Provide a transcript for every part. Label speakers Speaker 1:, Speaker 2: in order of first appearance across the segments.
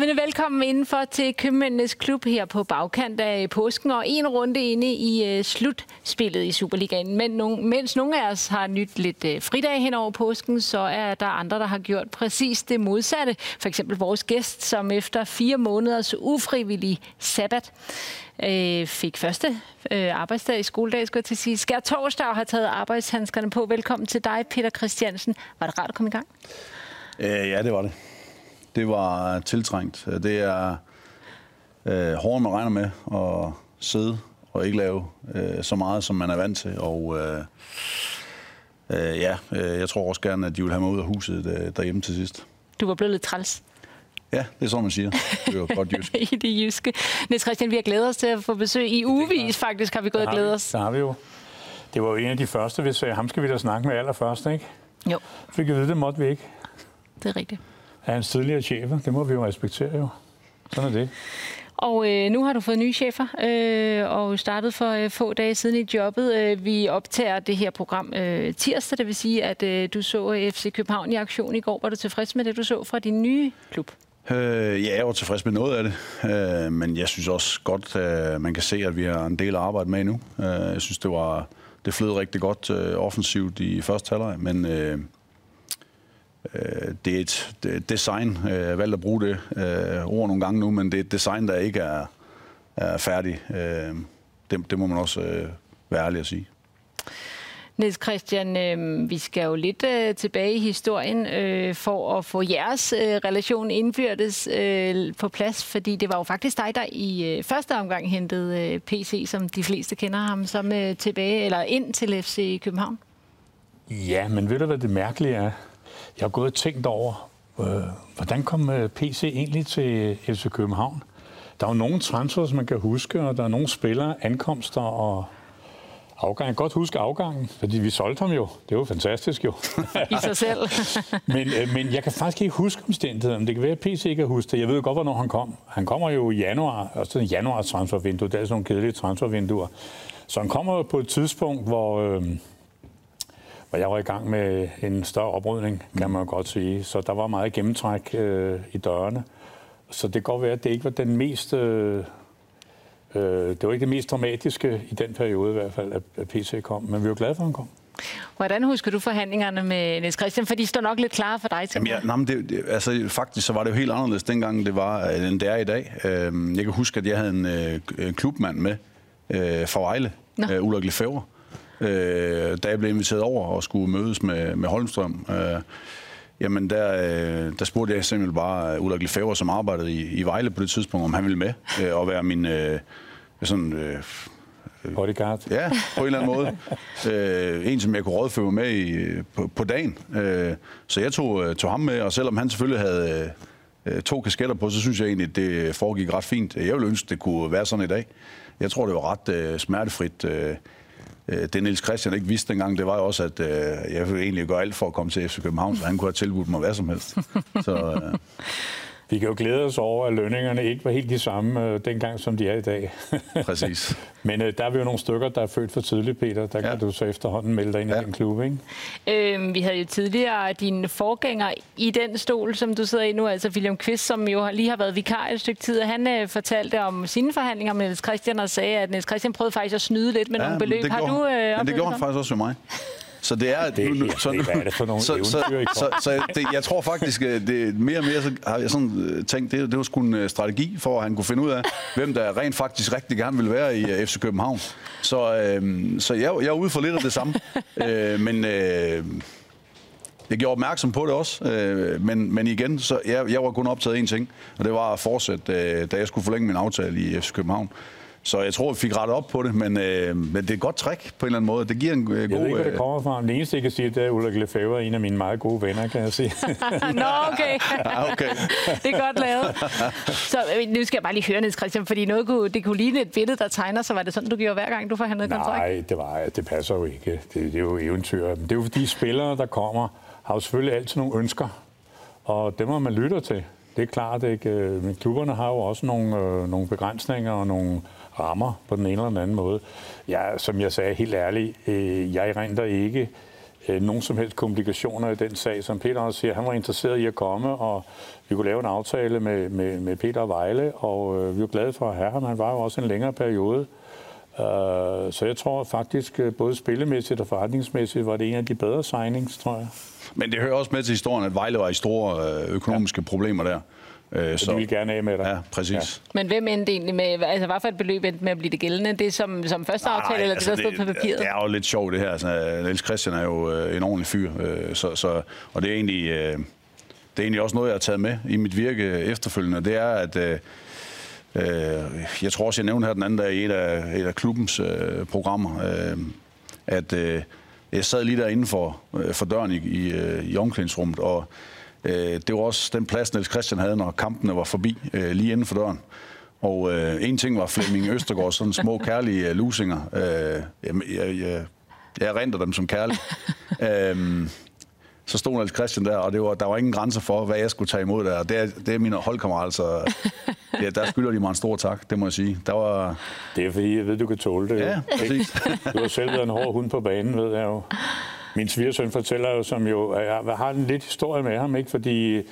Speaker 1: Jamen, velkommen indenfor til Købmændenes Klub her på bagkant af påsken, og en runde inde i øh, slutspillet i Superligaen. Men nogen, mens nogle af os har nyt lidt øh, fridag hen over påsken, så er der andre, der har gjort præcis det modsatte. For eksempel vores gæst, som efter fire måneders ufrivillig sabbat øh, fik første øh, arbejdsdag i skoledag, skulle jeg til at sige. Skær torsdag og har taget arbejdshandskerne på. Velkommen til dig, Peter Christiansen. Var det rart at komme i gang?
Speaker 2: Øh, ja, det var det det var tiltrængt. Det er øh, hårdt, man regner med at sidde og ikke lave øh, så meget, som man er vant til. Og øh, øh, ja, øh, jeg tror også gerne, at de vil have mig ud af huset øh, derhjemme til sidst.
Speaker 1: Du var blevet lidt træls.
Speaker 2: Ja, det er sådan, man siger. Det var godt
Speaker 1: jysk. I det jyske. Niels Christian, vi har glædet os til at få besøg. I ugevis faktisk har vi gået og glædet os.
Speaker 3: Det har vi jo. Det var jo en af de første, vi sagde, ham skal vi da snakke med allerførst, ikke?
Speaker 1: Jo.
Speaker 3: Fik vi vide, det måtte vi ikke.
Speaker 1: Det er rigtigt
Speaker 3: af hans tidligere chefer. Det må vi jo respektere jo. Sådan er det.
Speaker 1: Og øh, nu har du fået nye chefer, øh, og startet for øh, få dage siden i jobbet. Øh, vi optager det her program øh, tirsdag, det vil sige, at øh, du så FC København i aktion i går. Var du tilfreds med det, du så fra din nye klub?
Speaker 2: Øh, ja, jeg var tilfreds med noget af det, øh, men jeg synes også godt, at øh, man kan se, at vi har en del at arbejde med nu. Øh, jeg synes, det var det flød rigtig godt øh, offensivt i første halvleg, men øh, Øh, det er et, det design. Øh, jeg har valgt at bruge det øh, ord nogle gange nu, men det er et design, der ikke er, er færdig. det, det må man også være ærlig at sige.
Speaker 1: Niels Christian, øh, vi skal jo lidt øh, tilbage i historien øh, for at få jeres øh, relation indbyrdes øh, på plads, fordi det var jo faktisk dig, der i øh, første omgang hentede øh, PC, som de fleste kender ham, som øh, tilbage eller ind til FC København.
Speaker 3: Ja, men ved du, hvad det mærkelige er? Jeg har gået og tænkt over, øh, hvordan kom øh, PC egentlig til FC København? Der er jo nogle transfers, man kan huske, og der er nogle spillere, ankomster og afgang. Jeg kan godt huske afgangen, fordi vi solgte ham jo. Det var fantastisk jo.
Speaker 1: I sig selv.
Speaker 3: men, øh, men jeg kan faktisk ikke huske omstændigheden. Det kan være, at PC ikke kan huske det. Jeg ved godt, hvornår han kom. Han kommer jo i januar, og sådan en januar transfervindue. Det er sådan nogle kedelige transfervinduer. Så han kommer på et tidspunkt, hvor... Øh, og jeg var i gang med en større oprydning, kan man godt sige. Så der var meget gennemtræk øh, i dørene. Så det kan godt være, at det ikke var den mest... Øh, øh, det var ikke det mest dramatiske i den periode i hvert fald, at PC kom. Men vi var glade for, at han kom.
Speaker 1: Hvordan husker du forhandlingerne med Niels Christian? For de står nok lidt klare for dig.
Speaker 2: Jamen, ja, nej, det, det, altså, faktisk så var det jo helt anderledes dengang, det var, øh, end det er i dag. Øh, jeg kan huske, at jeg havde en, øh, en klubmand med øh, fra Vejle, øh, Ulrik Lefebvre, øh, da jeg blev inviteret over og skulle mødes med, med Holmstrøm. Øh, Jamen, der, øh, der spurgte jeg simpelthen bare Ulrik Lefebvre, som arbejdede i, i Vejle på det tidspunkt, om han ville med øh, og være min øh, sådan... Øh,
Speaker 3: Bodyguard?
Speaker 2: Ja, på en eller anden måde. øh, en, som jeg kunne rådføre med i, på, på dagen. Øh, så jeg tog, øh, tog ham med, og selvom han selvfølgelig havde øh, to kasketter på, så synes jeg egentlig, at det foregik ret fint. Jeg ville ønske, det kunne være sådan i dag. Jeg tror, det var ret øh, smertefrit. Øh, Øh, det Niels Christian ikke vidste dengang, det var jo også, at øh, jeg ville egentlig gøre alt for at komme til FC København, så han kunne have tilbudt mig hvad som helst. Så, øh,
Speaker 3: vi kan jo glæde os over, at lønningerne ikke var helt de samme øh, dengang, som de er i dag.
Speaker 2: Præcis.
Speaker 3: Men øh, der er vi jo nogle stykker, der er født for tidligt, Peter. Der ja. kan du så efterhånden melde dig ind ja. i den klub, ikke?
Speaker 1: Øhm, vi havde jo tidligere din forgænger i den stol, som du sidder i nu, altså William Kvist, som jo lige har været vikar et stykke tid. Han øh, fortalte om sine forhandlinger med Niels Christian og sagde, at Niels Christian prøvede faktisk at snyde lidt med ja, nogle beløb.
Speaker 2: Det
Speaker 1: har
Speaker 2: du øh, men det gjorde han faktisk også med mig. Så det er...
Speaker 3: Det nu, så, hvad er det for nogle så, så,
Speaker 2: så, så det, jeg tror faktisk, at det, mere og mere så har jeg sådan øh, tænkt, det, det var sgu en øh, strategi for, at han kunne finde ud af, hvem der rent faktisk rigtig gerne ville være i øh, FC København. Så, øh, så jeg, jeg er ude for lidt af det samme. øh, men... Øh, jeg gjorde opmærksom på det også, øh, men, men igen, så jeg, jeg var kun optaget af én ting, og det var at fortsætte, øh, da jeg skulle forlænge min aftale i FC København. Så jeg tror, vi fik rettet op på det, men, øh, men det er et godt trick på en eller anden måde. Det giver en øh, god... Jeg
Speaker 3: ved ikke, hvor det øh, kommer fra. Den eneste, jeg kan sige, det er Ulrik Lefebvre, en af mine meget gode venner, kan jeg sige.
Speaker 1: Nå, okay.
Speaker 2: ja, okay.
Speaker 1: det er godt lavet. Så øh, nu skal jeg bare lige høre, Niels Christian, fordi noget kunne, det kunne ligne et billede, der tegner sig. Var det sådan, du gjorde hver gang, du forhandlede kontrakt?
Speaker 3: Nej, det, var, det passer jo ikke. Det, det er jo eventyr. Det er jo fordi spillere, der kommer, har jo selvfølgelig altid nogle ønsker. og det må man lytte til. Det er klart, ikke? men klubberne har jo også nogle, øh, nogle begrænsninger og nogle rammer på den ene eller den anden måde. Ja, som jeg sagde helt ærligt, øh, jeg renter ikke øh, nogen som helst komplikationer i den sag. Som Peter også siger, han var interesseret i at komme, og vi kunne lave en aftale med, med, med Peter Vejle, og øh, vi var glade for at have ham. Han var jo også en længere periode. Uh, så jeg tror faktisk, øh, både spillemæssigt og forretningsmæssigt, var det en af de bedre signings, tror jeg.
Speaker 2: Men det hører også med til historien, at Vejle var i store øh, økonomiske ja. problemer der.
Speaker 3: Øh, så, så de vil gerne af med dig.
Speaker 2: Ja, præcis. Ja.
Speaker 1: Men hvem endte egentlig med, altså hvad for et beløb endte med at blive det gældende? Det som, som første nej, aftale, eller altså det, der stod på papiret?
Speaker 2: Det er jo lidt sjovt det her. Altså, Niels Christian er jo øh, en ordentlig fyr, øh, så, så, og det er egentlig... Øh, det er egentlig også noget, jeg har taget med i mit virke efterfølgende. Det er, at øh, øh, jeg tror også, jeg nævnte her den anden dag i et af, et af klubbens øh, programmer, øh, at øh, jeg sad lige derinde for, øh, for døren i, i, øh, i omklædningsrummet, og Øh, det var også den plads, Niels Christian havde, når kampene var forbi, øh, lige inden for døren. Og øh, en ting var Flemming Østergaard, sådan små kærlige øh, lusinger. Øh, jeg, jeg, jeg, jeg renter dem som kærlige. øh, så stod Niels Christian der, og det var, der var ingen grænser for, hvad jeg skulle tage imod der. Det er, det er mine holdkammerater, så ja, der skylder de mig en stor tak, det må jeg sige. Der var...
Speaker 3: Det er fordi, jeg ved, du kan tåle det.
Speaker 2: Ja, præcis.
Speaker 3: Du har selv været en hård hund på banen, ved jeg jo. Min svigersøn fortæller jo, som jo, at jeg har en lidt historie med ham, ikke? fordi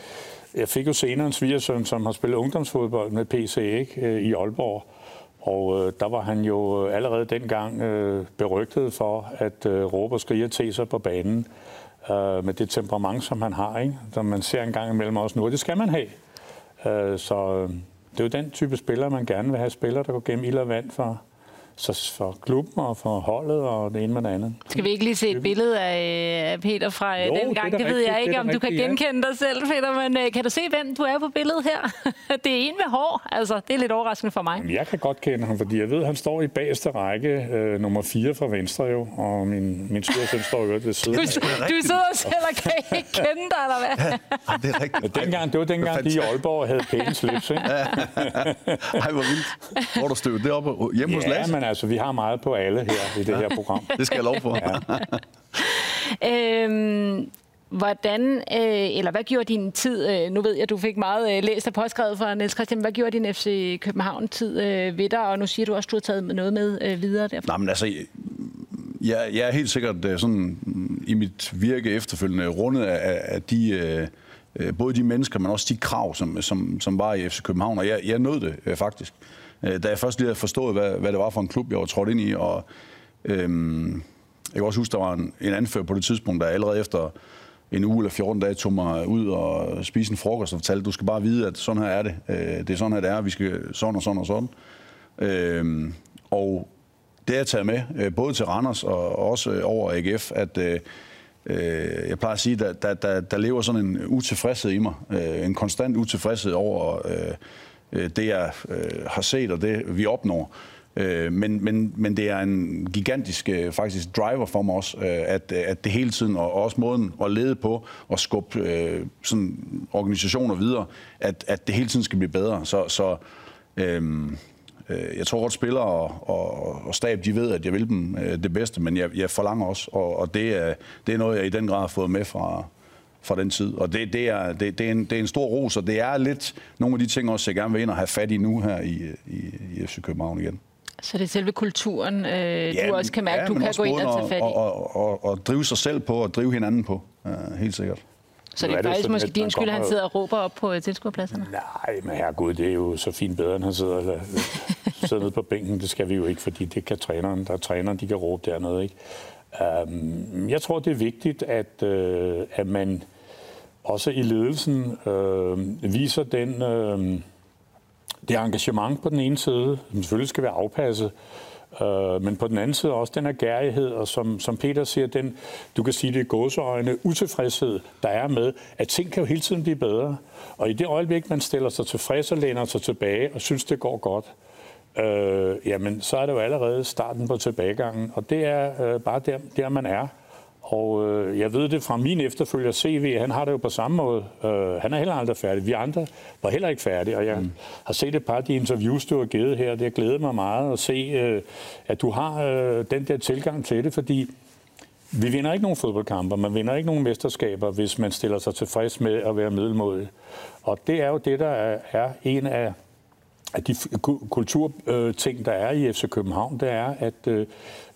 Speaker 3: jeg fik jo senere en svigersøn, som har spillet ungdomsfodbold med PC ikke? Øh, I Aalborg. Og øh, der var han jo øh, allerede dengang øh, berygtet for at øh, råbe og skrige til sig på banen øh, med det temperament, som han har, ikke? som man ser en gang imellem også nu, og det skal man have. Øh, så øh, det er jo den type spiller, man gerne vil have. Spillere, der går gennem ild og vand for, så for klubben og for holdet og det ene med det andet.
Speaker 1: Skal vi ikke lige se et billede af Peter fra øh, jo, den gang? Det, det ved rigtigt, jeg ikke, om du rigtigt, kan genkende dig selv, Peter, men uh, kan du se, hvem du er på billedet her? det er en med hår, altså det er lidt overraskende for mig.
Speaker 3: Jeg kan godt kende ham, fordi jeg ved, at han står i bagerste række, øh, nummer 4 fra venstre jo, og min, min søn står jo ved siden.
Speaker 1: Du, du sidder selv og kan ikke kende dig, eller hvad?
Speaker 2: Ja, det er rigtigt.
Speaker 3: Men dengang, det var dengang, de i Aalborg havde pæne slips, ikke? Ej,
Speaker 2: hvor vildt. Hvor du støvede det op hjemme hos
Speaker 3: Lasse? men altså, vi har meget på alle her i det her program.
Speaker 2: det skal jeg lov for.
Speaker 1: Ja. øhm, Hvordan, øh, eller hvad gjorde din tid, øh, nu ved jeg, at du fik meget øh, læst og påskrevet fra Niels Christian, hvad gjorde din FC København-tid øh, ved dig, og nu siger du også, at du har taget noget med øh, videre derfra?
Speaker 2: Nej, men altså, jeg, jeg er helt sikkert øh, sådan, i mit virke efterfølgende rundet af, af de, øh, Øh, både de mennesker, men også de krav, som, som, som var i FC København, og jeg, jeg nød det øh, faktisk. Øh, da jeg først lige havde forstået, hvad, hvad det var for en klub, jeg var trådt ind i. Og, øhm, jeg kan også huske, der var en, en anfører på det tidspunkt, der allerede efter en uge eller 14 dage tog mig ud og spise en frokost og fortalte, du skal bare vide, at sådan her er det. Øh, det er sådan her, det er. Vi skal sådan og sådan og sådan. Øhm, og det er jeg taget med, øh, både til Randers og også over AGF, at øh, øh, jeg plejer at sige, at der, der, der lever sådan en utilfredshed i mig. Øh, en konstant utilfredshed over øh, øh, det, jeg øh, har set og det, vi opnår. Øh, men, men, men det er en gigantisk øh, faktisk driver for mig også, øh, at, at det hele tiden, og også måden at lede på og skubbe øh, sådan organisationer videre, at, at det hele tiden skal blive bedre. Så, så øh, jeg tror godt, spillere og, og, og stab, de ved, at jeg vil dem øh, det bedste, men jeg, jeg forlanger også, og, og det, er, det er noget, jeg i den grad har fået med fra, fra den tid. Og det, det, er, det, det, er en, det er en stor ros, og det er lidt nogle af de ting også, jeg gerne vil ind og have fat i nu her i, i, i FC København igen.
Speaker 1: Så det er selve kulturen, øh, ja, du også kan mærke, ja, du kan gå ind og tage fat i?
Speaker 2: Og, og, og, og drive sig selv på og drive hinanden på, uh, helt sikkert.
Speaker 1: Så det er, er faktisk måske din skyld, at han sidder og råber op på tilskuerpladserne?
Speaker 3: Nej, men herregud, det er jo så fint bedre, end han sidder, eller, sidder nede på bænken. Det skal vi jo ikke, fordi det kan træneren. Der er træneren, de kan råbe dernede. Ikke? Um, jeg tror, det er vigtigt, at, uh, at man også i ledelsen øh, viser den, øh, det engagement på den ene side, som selvfølgelig skal være afpasset, øh, men på den anden side også den agerighed, og som, som Peter siger, den, du kan sige det i gåseøjne, utilfredshed, der er med, at ting kan jo hele tiden blive bedre. Og i det øjeblik, man stiller sig tilfreds og læner sig tilbage og synes, det går godt, øh, jamen så er det jo allerede starten på tilbagegangen, og det er øh, bare der, der, man er. Og øh, jeg ved det fra min efterfølger CV, han har det jo på samme måde. Øh, han er heller aldrig færdig. Vi andre var heller ikke færdige, og jeg mm. har set et par af de interviews, du har givet her. Det har glædet mig meget at se, øh, at du har øh, den der tilgang til det, fordi vi vinder ikke nogen fodboldkamper, man vinder ikke nogen mesterskaber, hvis man stiller sig tilfreds med at være middelmådig. Og det er jo det, der er en af at de kulturting, der er i FC København, det er, at øh,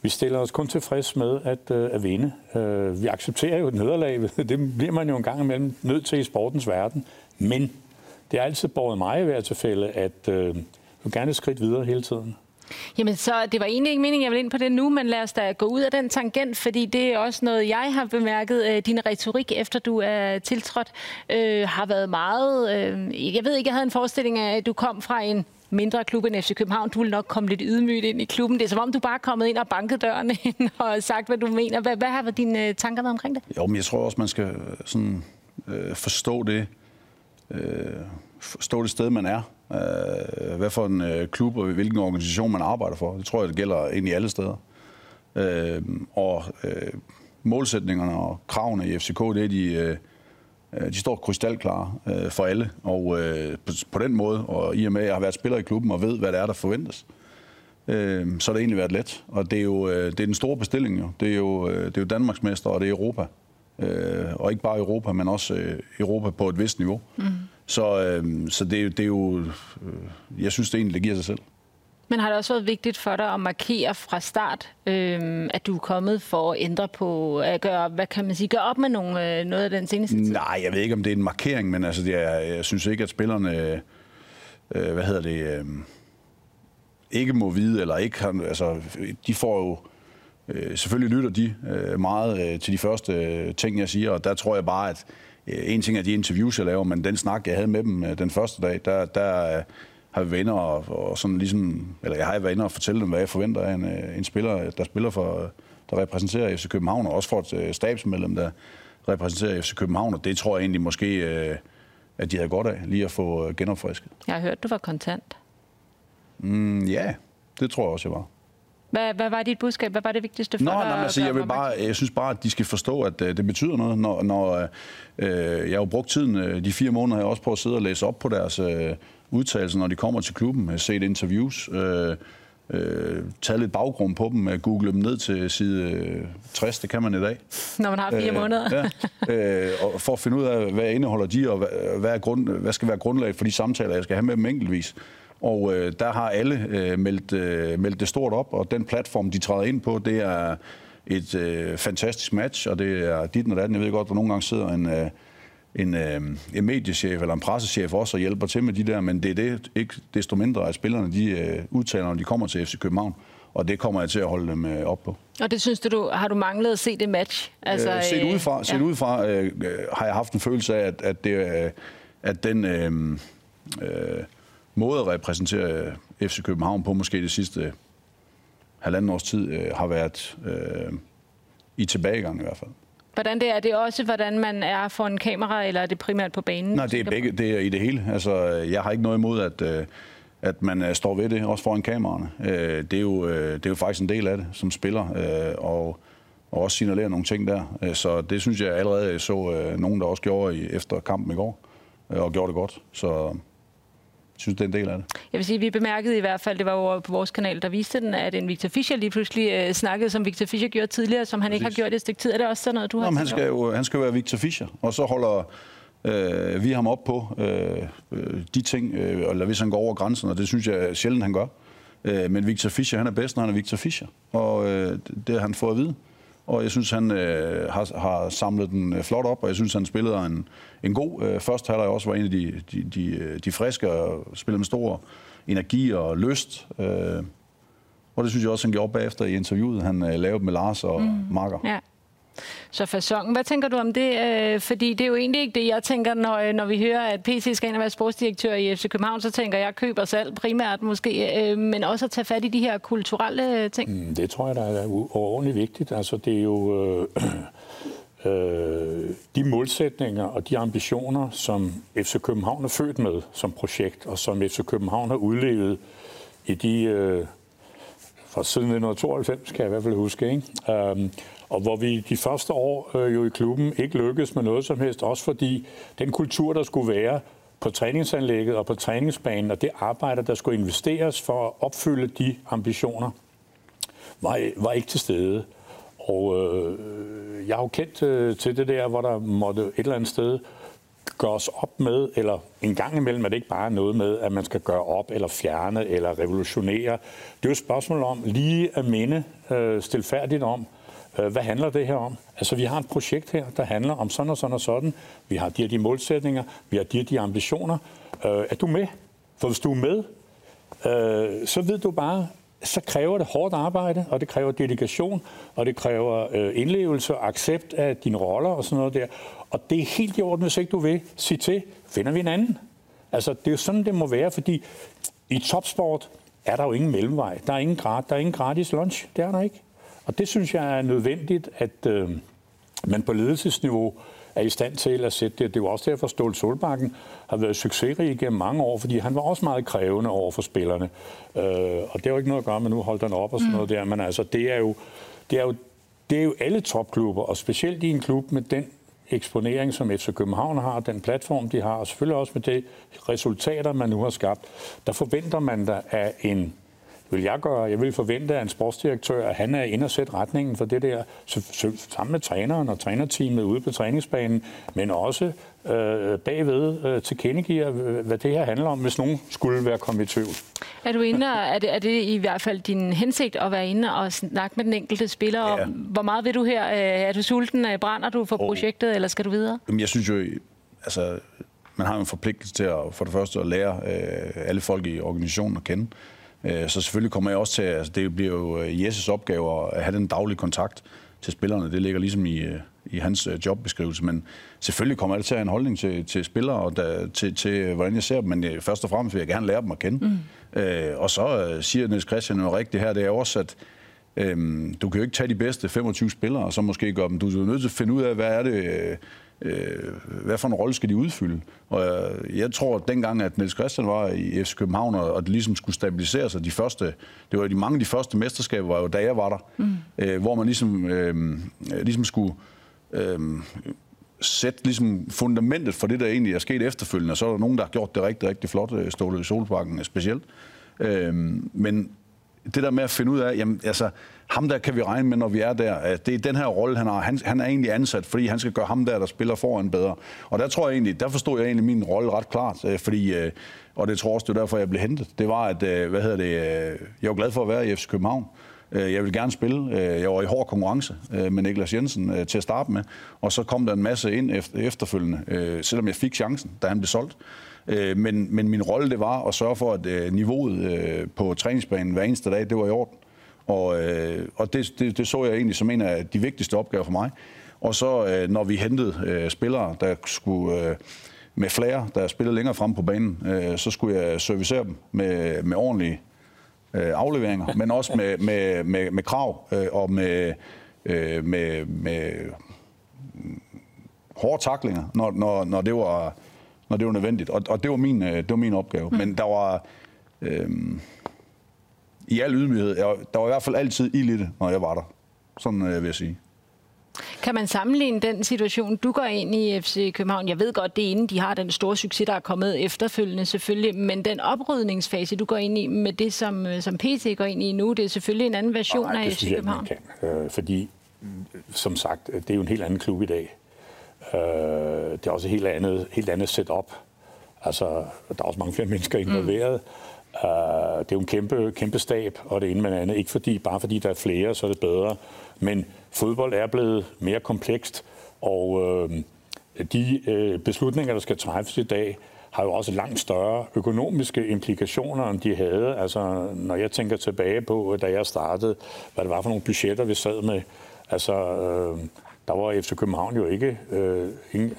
Speaker 3: vi stiller os kun tilfreds med at, øh, at vinde. Øh, vi accepterer jo et nederlag. Det bliver man jo en gang imellem nødt til i sportens verden. Men det har altid båret mig i hvert tilfælde, at øh, jeg gerne skridt videre hele tiden.
Speaker 1: Jamen, så det var egentlig ikke meningen, jeg vil ind på det nu, men lad os da gå ud af den tangent, fordi det er også noget, jeg har bemærket. Øh, din retorik, efter du er tiltrådt, øh, har været meget... Øh, jeg ved ikke, jeg havde en forestilling af, at du kom fra en mindre klub end FC København. Du vil nok komme lidt ydmygt ind i klubben. Det er som om, du bare er kommet ind og banket døren ind og sagt, hvad du mener. Hvad, hvad har dine øh, tanker været omkring det?
Speaker 2: Jo, men jeg tror også, man skal øh, sådan, øh, forstå det. Øh, forstå det sted, man er øh, hvad for en øh, klub og hvilken organisation man arbejder for. Det tror jeg, det gælder egentlig alle steder. Øh, og øh, målsætningerne og kravene i FCK, det er de, øh, øh, de står krystalklare øh, for alle. Og øh, på, på den måde, og i og med, at jeg har været spiller i klubben og ved, hvad det er, der forventes, øh, så har det egentlig været let. Og det er jo øh, det er den store bestilling jo. Det er jo, øh, det er jo Danmarksmester, og det er Europa. Øh, og ikke bare Europa, men også øh, Europa på et vist niveau. Mm. Så, øh, så det, det er jo... Øh, jeg synes det egentlig, det giver sig selv.
Speaker 1: Men har det også været vigtigt for dig at markere fra start, øh, at du er kommet for at ændre på, at gøre, hvad kan man sige, gøre op med nogle, øh, noget af den seneste tid?
Speaker 2: Nej, jeg ved ikke, om det er en markering, men altså, det er, jeg synes ikke, at spillerne, øh, hvad hedder det, øh, ikke må vide, eller ikke har, altså, de får jo, øh, selvfølgelig lytter de øh, meget øh, til de første øh, ting, jeg siger, og der tror jeg bare, at Øh, en ting er de interviews, jeg laver, men den snak, jeg havde med dem øh, den første dag, der, der øh, har vi venner og, og sådan ligesom, eller jeg har været inde og fortælle dem, hvad jeg forventer af en, en spiller, der spiller for, der repræsenterer FC København, og også for et stabsmedlem, der repræsenterer FC København, og det tror jeg egentlig måske, at de havde godt af, lige at få genopfrisket.
Speaker 1: Jeg har hørt, du var kontant.
Speaker 2: Mm, ja, det tror jeg også, jeg var.
Speaker 1: Hvad, hvad var dit budskab? Hvad var det vigtigste for
Speaker 2: Nå,
Speaker 1: dig?
Speaker 2: Nej, altså, jeg, vil bare, jeg synes bare, at de skal forstå, at uh, det betyder noget. Når, når uh, jeg har jo brugt tiden, uh, de fire måneder, jeg også på at sidde og læse op på deres uh, udtalelser, når de kommer til klubben, uh, set interviews, uh, uh, taget lidt baggrund på dem, google dem ned til side uh, 60, det kan man i dag.
Speaker 1: Når man har fire uh, måneder.
Speaker 2: ja, uh, og for at finde ud af, hvad indeholder de, og hvad, hvad, er grund, hvad skal være grundlag for de samtaler, jeg skal have med dem enkeltvis. Og øh, der har alle øh, meldt, øh, meldt det stort op, og den platform, de træder ind på, det er et øh, fantastisk match, og det er dit og datten. Jeg ved godt, hvor nogle gange sidder en, øh, en, øh, en mediechef eller en pressechef også og hjælper til med de der, men det er det ikke desto mindre, at spillerne de øh, udtaler, når de kommer til FC København. Og det kommer jeg til at holde dem øh, op på.
Speaker 1: Og det synes du, du har du manglet at se det match?
Speaker 2: Altså, øh, set udefra, øh, set ja. udefra øh, har jeg haft en følelse af, at, at, det, øh, at den... Øh, øh, måde at repræsentere FC København på måske det sidste halvanden års tid øh, har været øh, i tilbagegang i hvert fald.
Speaker 1: Hvordan det er? Det også, hvordan man er for en kamera, eller er det primært på banen?
Speaker 2: Nej, det er, begge, det er i det hele. Altså, jeg har ikke noget imod, at, øh, at man øh, står ved det, også foran kameraerne. Øh, det er, jo, det er jo faktisk en del af det, som spiller, og, og også signalerer nogle ting der. Så det synes jeg allerede så nogen, der også gjorde efter kampen i går, og gjorde det godt. Så synes, det er en del af det.
Speaker 1: Jeg vil sige, vi bemærkede i hvert fald, det var jo på vores kanal, der viste den, at en Victor Fischer lige pludselig øh, snakkede, som Victor Fischer gjorde tidligere, som han Præcis. ikke har gjort i et stykke tid. Er det også sådan noget, du har
Speaker 2: Jamen, han skal jo han skal være Victor Fischer, og så holder øh, vi ham op på øh, øh de ting, øh, eller hvis han går over grænsen, og det synes jeg sjældent, han gør. Øh, men Victor Fischer, han er bedst, når han er Victor Fischer, og øh, det har han fået at vide og jeg synes, han øh, har, har samlet den øh, flot op, og jeg synes, han spillede en, en god øh, første halvleg også var en af de, de, de, øh, de friske og spillede med stor energi og lyst. Øh, og det synes jeg også, han gjorde bagefter i interviewet, han øh, lavede med Lars og mm. Marker.
Speaker 1: Ja. Så fasongen, hvad tænker du om det? Øh, fordi det er jo egentlig ikke det, jeg tænker, når, øh, når vi hører, at PC skal ind og være sportsdirektør i FC København, så tænker jeg, køb og salg primært måske, øh, men også at tage fat i de her kulturelle ting.
Speaker 3: Mm, det tror jeg, der er overordentligt vigtigt. Altså, det er jo øh, øh, de målsætninger og de ambitioner, som FC København er født med som projekt, og som FC København har udlevet i de... Øh, fra siden 1992, kan jeg i hvert fald huske. Ikke? Um, og hvor vi de første år øh, jo i klubben ikke lykkedes med noget som helst, også fordi den kultur, der skulle være på træningsanlægget og på træningsbanen, og det arbejde, der skulle investeres for at opfylde de ambitioner, var, var ikke til stede. Og øh, jeg har jo kendt øh, til det der, hvor der måtte et eller andet sted gøres op med, eller en gang imellem er det ikke bare noget med, at man skal gøre op, eller fjerne, eller revolutionere. Det er jo et spørgsmål om lige at minde øh, stilfærdigt om, øh, Øh, hvad handler det her om? Altså, vi har et projekt her, der handler om sådan og sådan og sådan. Vi har de her de målsætninger, vi har de her de ambitioner. Øh, er du med? For hvis du er med, øh, så ved du bare, så kræver det hårdt arbejde, og det kræver dedikation, og det kræver øh, indlevelse og accept af dine roller og sådan noget der. Og det er helt i orden, hvis ikke du vil sige til, finder vi en anden. Altså, det er jo sådan, det må være, fordi i topsport er der jo ingen mellemvej. Der er ingen, der er ingen gratis lunch. Det er der ikke. Og det synes jeg er nødvendigt, at øh, man på ledelsesniveau er i stand til at sætte det. Det er jo også derfor, at Ståle Solbakken har været succesrig igennem mange år, fordi han var også meget krævende over for spillerne. Øh, og det har jo ikke noget at gøre med, nu holdt han op og sådan mm. noget der, men altså, det er jo, det er jo, det er jo alle topklubber, og specielt i en klub med den eksponering, som FC København har, den platform, de har, og selvfølgelig også med de resultater, man nu har skabt, der forventer man der af en vil jeg gøre. Jeg vil forvente af en sportsdirektør, at han er inde og sætte retningen for det der, sammen med træneren og trænerteamet ude på træningsbanen, men også øh, bagved øh, tilkendegiver, hvad det her handler om, hvis nogen skulle være kommet i tvivl.
Speaker 1: Er du inde, er det, er det i hvert fald din hensigt at være inde og snakke med den enkelte spiller om, ja. hvor meget vil du her? Øh, er du sulten? Øh, brænder du for oh. projektet, eller skal du videre?
Speaker 2: Jamen, jeg synes jo, altså, man har en forpligtelse til at, for det første at lære øh, alle folk i organisationen at kende. Øh, så selvfølgelig kommer jeg også til, altså det bliver jo øh, Jesses opgave at have den daglige kontakt til spillerne. Det ligger ligesom i, øh, i hans jobbeskrivelse, men selvfølgelig kommer jeg til at have en holdning til, til spillere og da, til, til, hvordan jeg ser dem, men først og fremmest vil jeg gerne lære dem at kende. Mm. Øh, og så siger Niels Christian jo rigtigt her, det er også, at øhm, du kan jo ikke tage de bedste 25 spillere, og så måske gøre dem. Du er nødt til at finde ud af, hvad er det, øh, hvad for en rolle skal de udfylde? Og øh, jeg tror, at dengang, at Niels Christian var i FC København, og det ligesom skulle stabilisere sig, de første, det var de mange af de første mesterskaber, var jo da jeg var der, mm. øh, hvor man ligesom, øh, ligesom skulle øh, sætte ligesom fundamentet for det, der egentlig er sket efterfølgende. Og så er der nogen, der har gjort det rigtig, rigtig flot, øh, Ståle i Solbakken specielt. Øh, men det der med at finde ud af, jamen, altså, ham der kan vi regne med, når vi er der. Det er den her rolle, han har. Han, han er egentlig ansat, fordi han skal gøre ham der, der spiller foran bedre. Og der tror jeg egentlig, der forstod jeg egentlig min rolle ret klart, øh, fordi, øh, og det tror jeg også, det var derfor, jeg blev hentet. Det var, at, øh, hvad hedder det, jeg var glad for at være i FC København. Jeg vil gerne spille. Jeg var i hård konkurrence med Niklas Jensen til at starte med. Og så kom der en masse ind efterfølgende, selvom jeg fik chancen, da han blev solgt. Men, men min rolle det var at sørge for, at niveauet på træningsbanen hver eneste dag, det var i orden. Og, øh, og det, det, det så jeg egentlig som en af de vigtigste opgaver for mig. Og så øh, når vi hentede øh, spillere, der skulle øh, med flere, der spillede længere frem på banen, øh, så skulle jeg servicere dem med, med ordentlige øh, afleveringer, men også med, med, med, med krav øh, og med, øh, med, med hårde taklinger, når, når, når, det var, når det var nødvendigt. Og, og det, var min, øh, det var min opgave. Mm. Men der var... Øh, i al ydmyghed, jeg, der var i hvert fald altid ild i det, når jeg var der. Sådan øh, vil jeg sige.
Speaker 1: Kan man sammenligne den situation, du går ind i FC København? Jeg ved godt, det er inden de har den store succes, der er kommet efterfølgende selvfølgelig, men den oprydningsfase, du går ind i med det, som, øh, som PT går ind i nu, det er selvfølgelig en anden version Nej, af FC København.
Speaker 3: Kan, øh, fordi, som sagt, det er jo en helt anden klub i dag. Øh, det er også et helt andet, helt andet setup. Altså, der er også mange flere mennesker involveret. Mm. Uh, det er jo en kæmpe, kæmpe stab, og det ene med andet. Ikke fordi, bare fordi der er flere, så er det bedre. Men fodbold er blevet mere komplekst, og uh, de uh, beslutninger, der skal træffes i dag, har jo også langt større økonomiske implikationer, end de havde. Altså, når jeg tænker tilbage på, da jeg startede, hvad det var for nogle budgetter, vi sad med. Altså, uh, der var FC København jo ikke, øh, ingen,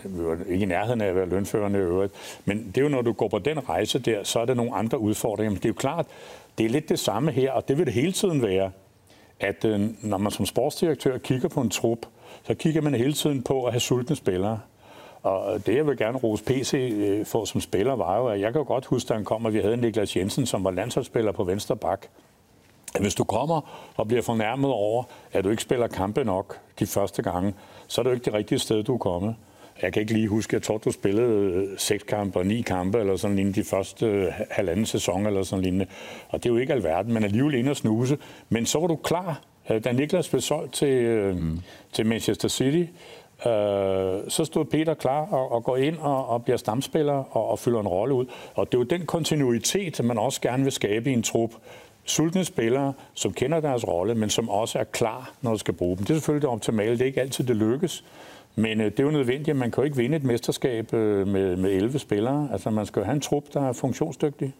Speaker 3: ikke i nærheden af at være lønførende i øvrigt. Men det er jo, når du går på den rejse der, så er der nogle andre udfordringer. Men det er jo klart, det er lidt det samme her, og det vil det hele tiden være, at øh, når man som sportsdirektør kigger på en trup, så kigger man hele tiden på at have sultne spillere. Og øh, det, jeg vil gerne rose PC øh, for som spiller, var jo, at jeg kan godt huske, da han kom, at vi havde Niklas Jensen, som var landsholdsspiller på venstre bak. Hvis du kommer og bliver fornærmet over, at du ikke spiller kampe nok de første gange, så er det jo ikke det rigtige sted, du er kommet. Jeg kan ikke lige huske, jeg tror, du spillede øh, seks kampe og ni kampe, eller sådan lignende, de første halvanden sæson, eller sådan lignende. Og det er jo ikke alverden, men alligevel ind og snuse. Men så var du klar Øh, da Niklas blev solgt til, øh, mm. til Manchester City, øh, så stod Peter klar og, og går ind og, og bliver stamspiller og, og fylder en rolle ud. Og det er jo den kontinuitet, man også gerne vil skabe i en trup. Sultne spillere, som kender deres rolle, men som også er klar, når de skal bruge dem. Det er selvfølgelig det optimale. Det er ikke altid, det lykkes. Men øh, det er jo nødvendigt, man kan jo ikke vinde et mesterskab øh, med, med 11 spillere. Altså man skal jo have en trup, der er funktionsdygtig.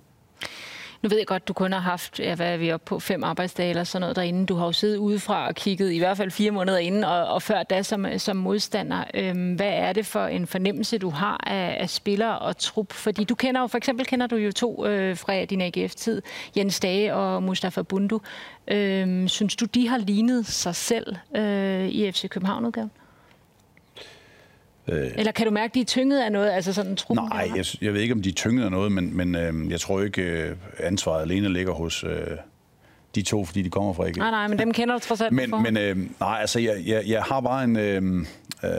Speaker 1: Nu ved jeg godt, du kun har haft, ja, hvad er vi oppe på, fem arbejdsdage eller sådan noget derinde. Du har jo siddet udefra og kigget i hvert fald fire måneder inden, og, og før da som, som modstander. Øhm, hvad er det for en fornemmelse, du har af, af spillere og trup? Fordi du kender jo, for eksempel kender du jo to øh, fra din AGF-tid, Jens Dage og Mustafa Bundu. Øhm, synes du, de har lignet sig selv øh, i FC København-udgaven? Øh, Eller kan du mærke, at de er tynget af noget? Altså sådan
Speaker 2: truppen, nej, jeg, jeg ved ikke, om de er tynget af noget, men, men øh, jeg tror ikke, øh, ansvaret alene ligger hos øh, de to, fordi de kommer fra ikke.
Speaker 1: Nej, nej, men dem kender du trods alt
Speaker 2: Men, men øh, nej, altså, jeg, jeg, jeg har bare en, øh, øh,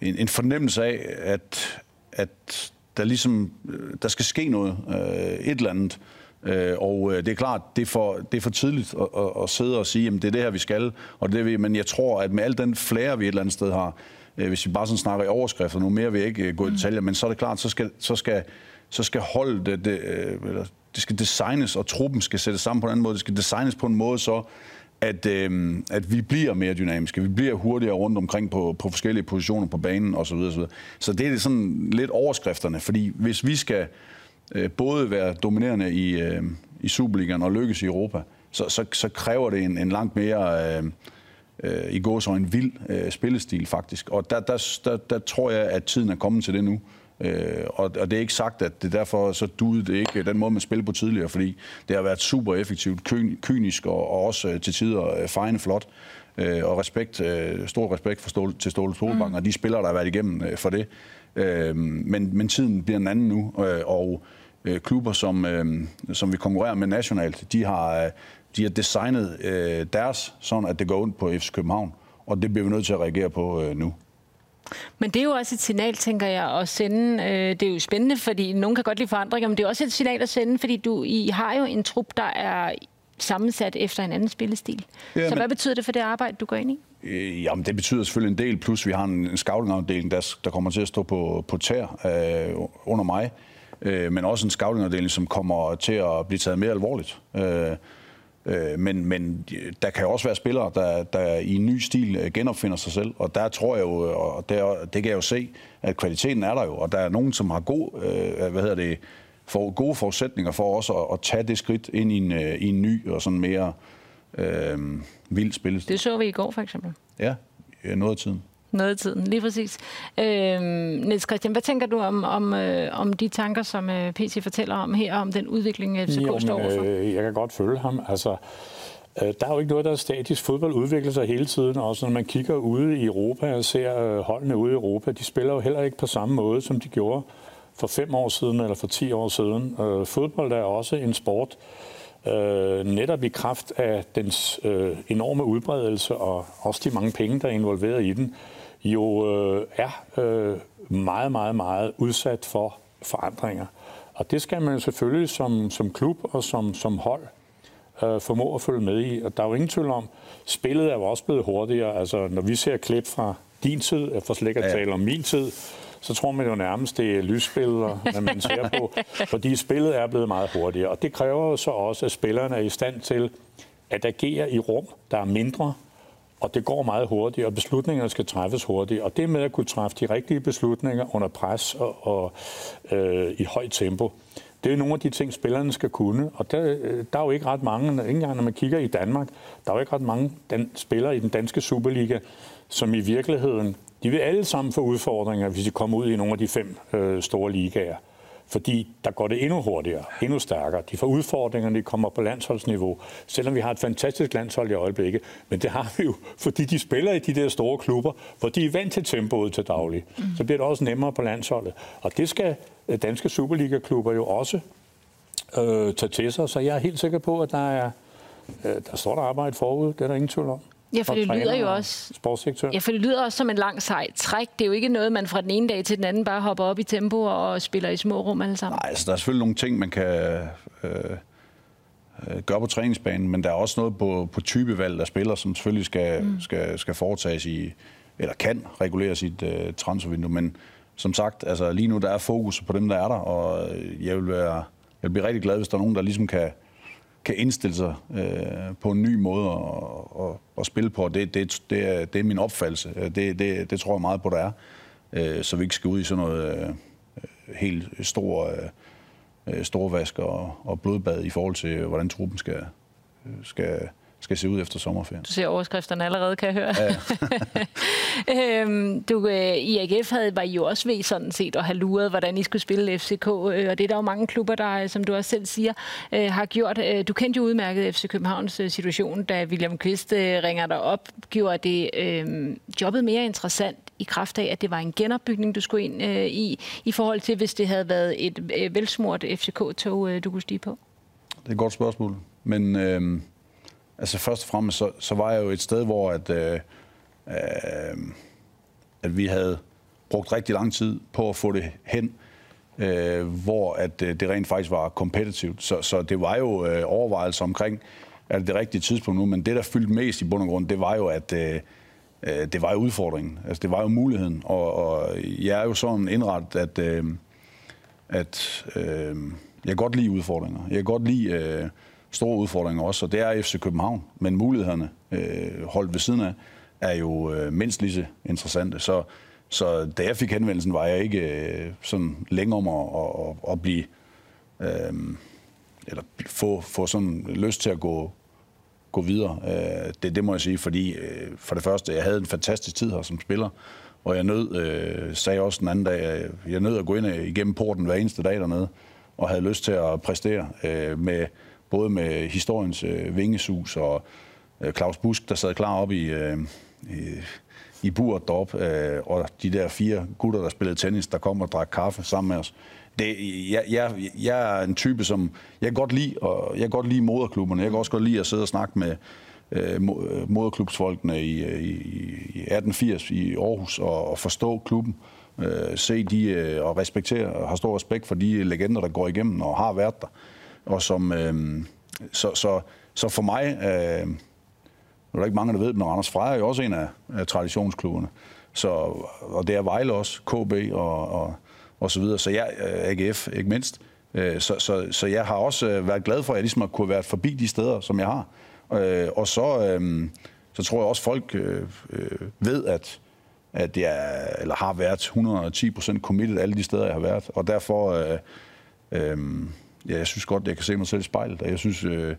Speaker 2: en, en fornemmelse af, at, at der ligesom, øh, der skal ske noget, øh, et eller andet. Øh, og øh, det er klart, det er for, det er for tidligt at, at, at sidde og sige, at det er det her, vi skal, og det vi, men jeg tror, at med al den flære, vi et eller andet sted har, hvis vi bare sådan snakker i overskrifter, nu mere vil jeg ikke øh, gå i mm. detaljer, men så er det klart, så skal, så skal, så skal holdet, det, det, øh, eller det skal designes, og truppen skal sættes sammen på en anden måde. Det skal designes på en måde så, at, øh, at vi bliver mere dynamiske, vi bliver hurtigere rundt omkring på, på forskellige positioner på banen osv. Så, videre, så det er sådan lidt overskrifterne, fordi hvis vi skal øh, både være dominerende i, øh, i Superligaen og lykkes i Europa, så, så, så kræver det en, en langt mere... Øh, øh, i går så en vild øh, spillestil faktisk. Og der, der, der, der tror jeg, at tiden er kommet til det nu. Øh, og, og det er ikke sagt, at det derfor så duede det ikke den måde, man spillede på tidligere, fordi det har været super effektivt, kynisk og, og også øh, til tider øh, fejende flot. Øh, og respekt, øh, stor respekt for Ståle, til Ståle Solbank mm. og de spillere, der har været igennem øh, for det. Øh, men, men tiden bliver en anden nu, øh, og øh, klubber, som, øh, som vi konkurrerer med nationalt, de har, øh, de har designet øh, deres, sådan at det går ondt på FC København. Og det bliver vi nødt til at reagere på øh, nu.
Speaker 1: Men det er jo også et signal, tænker jeg, at sende. Øh, det er jo spændende, fordi nogen kan godt lide forandringer, men det er også et signal at sende, fordi du I har jo en trup, der er sammensat efter en anden spillestil. Ja, Så hvad betyder det for det arbejde, du går ind i?
Speaker 2: Øh, jamen, det betyder selvfølgelig en del, plus vi har en, en scouting-afdeling, der, der kommer til at stå på, på tær øh, under mig, øh, men også en scouting-afdeling, som kommer til at blive taget mere alvorligt. Øh, Øh, men, men der kan jo også være spillere, der, der i en ny stil øh, genopfinder sig selv, og der tror jeg jo, og der, det kan jeg jo se, at kvaliteten er der jo, og der er nogen, som har god, øh, hvad hedder det, for gode forudsætninger for også at, at tage det skridt ind i en, øh, i en ny og sådan mere øh, vild spillestil.
Speaker 1: Det så vi i går for eksempel.
Speaker 2: Ja, noget af tiden
Speaker 1: noget af tiden, lige præcis. Øh, Niels Christian, hvad tænker du om, om, øh, om de tanker, som øh, PC fortæller om her, om den udvikling, FCK jo, står overfor?
Speaker 3: Øh, jeg kan godt følge ham. Altså, øh, der er jo ikke noget, der er statisk. Fodbold udvikler sig hele tiden, også når man kigger ude i Europa og ser øh, holdene ude i Europa. De spiller jo heller ikke på samme måde, som de gjorde for fem år siden eller for ti år siden. Øh, fodbold er også en sport, øh, netop i kraft af dens øh, enorme udbredelse og også de mange penge, der er involveret i den, jo øh, er øh, meget, meget, meget udsat for forandringer. Og det skal man selvfølgelig som, som klub og som, som hold øh, formå at følge med i. Og der er jo ingen tvivl om, spillet er jo også blevet hurtigere. Altså, når vi ser klip fra din tid, for slet ikke at tale om min tid, så tror man jo nærmest, det er lysspillere, man ser på. Fordi spillet er blevet meget hurtigere. Og det kræver jo så også, at spillerne er i stand til at agere i rum, der er mindre, og det går meget hurtigt, og beslutningerne skal træffes hurtigt. Og det med at kunne træffe de rigtige beslutninger under pres og, og øh, i højt tempo, det er nogle af de ting, spillerne skal kunne. Og der, øh, der er jo ikke ret mange, ikke engang når man kigger i Danmark, der er jo ikke ret mange dan- spillere i den danske Superliga, som i virkeligheden, de vil alle sammen få udfordringer, hvis de kommer ud i nogle af de fem øh, store ligaer fordi der går det endnu hurtigere, endnu stærkere. De får udfordringer, når de kommer på landsholdsniveau, selvom vi har et fantastisk landshold i øjeblikket. Men det har vi jo, fordi de spiller i de der store klubber, hvor de er vant til tempoet til daglig. Mm. Så bliver det også nemmere på landsholdet. Og det skal øh, danske Superliga-klubber jo også øh, tage til sig. Så jeg er helt sikker på, at der er øh, der står der arbejde forud. Det er der ingen tvivl om.
Speaker 1: Ja, for det lyder jo også... Ja, for det lyder også som en lang sej træk. Det er jo ikke noget, man fra den ene dag til den anden bare hopper op i tempo og spiller i små rum alle sammen.
Speaker 2: Nej, altså der er selvfølgelig nogle ting, man kan... Øh, øh, gør på træningsbanen, men der er også noget på, på typevalg af spillere, som selvfølgelig skal, mm. skal, skal foretages i, eller kan regulere sit uh, transfervindue. Men som sagt, altså lige nu der er fokus på dem, der er der, og jeg vil, være, jeg vil blive rigtig glad, hvis der er nogen, der ligesom kan, kan indstille sig uh, på en ny måde at, at, at spille på. Det, det, det, er, det er min opfattelse. Det, det, det tror jeg meget på, der er. Uh, så vi ikke skal ud i sådan noget uh, helt stor... Øh, storvask og, og blodbad i forhold til, hvordan truppen skal, skal, skal se ud efter sommerferien. Du
Speaker 1: ser overskrifterne allerede, kan jeg høre. Ja. øhm, du, øh, I AGF havde, var I jo også ved sådan set at have luret, hvordan I skulle spille FCK, øh, og det er der jo mange klubber, der, øh, som du også selv siger, øh, har gjort. Øh, du kendte jo udmærket FC Københavns øh, situation, da William Kvist øh, ringer dig op, gjorde det øh, jobbet mere interessant i kraft af, at det var en genopbygning, du skulle ind øh, i, i forhold til, hvis det havde været et øh, velsmurt FCK-tog, øh, du kunne stige på?
Speaker 2: Det er et godt spørgsmål. Men øh, altså først og fremmest, så, så var jeg jo et sted, hvor at, øh, øh, at vi havde brugt rigtig lang tid på at få det hen, øh, hvor at øh, det rent faktisk var kompetitivt. Så, så det var jo øh, overvejelser omkring, er det det rigtige tidspunkt nu, men det, der fyldte mest i bund og grund, det var jo, at øh, øh det var jo udfordringen. Altså, det var jo muligheden. Og, og jeg er jo sådan indrettet, at, øh, at øh, jeg kan godt lide udfordringer. Jeg kan godt lide øh, store udfordringer også, og det er FC København. Men mulighederne øh, holdt ved siden af er jo øh, mindst lige så interessante. Så, så da jeg fik henvendelsen, var jeg ikke øh, sådan længe om at, at, at blive... Øh, eller få, få sådan lyst til at gå, gå videre. Øh, det, det må jeg sige, fordi øh, for det første, jeg havde en fantastisk tid her som spiller, og jeg nød, øh, sagde også den anden dag, øh, jeg nød at gå ind øh, igennem porten hver eneste dag dernede, og havde lyst til at præstere øh, med både med historiens øh, vingesus og øh, Claus Busk, der sad klar op i, øh, Øh, i, i buret derop, øh, og de der fire gutter, der spillede tennis, der kom og drak kaffe sammen med os det, jeg, jeg, jeg er en type, som jeg kan godt lide, og jeg kan godt lide moderklubberne. Jeg kan også godt lide at sidde og snakke med øh, øh moderklubsfolkene i, øh, i, i 1880 i Aarhus og, og forstå klubben. Øh, se de øh, og respektere og har stor respekt for de legender, der går igennem og har været der. Og som, øh, så, så, så for mig, øh, nu er der ikke mange, der ved, men Randers Freja er jo også en af, af traditionsklubberne. Så, og det er Vejle også, KB og, og og så videre. Så jeg, øh, AGF ikke mindst. Øh, så, så, så jeg har også øh, været glad for, at jeg ligesom har kunne være forbi de steder, som jeg har. Og så, så tror jeg også, at folk ved, at, at jeg eller har været 110 procent committed alle de steder, jeg har været. Og derfor, øh, øh, ja, jeg synes godt, at jeg kan se mig selv i spejlet. Og jeg synes, øh,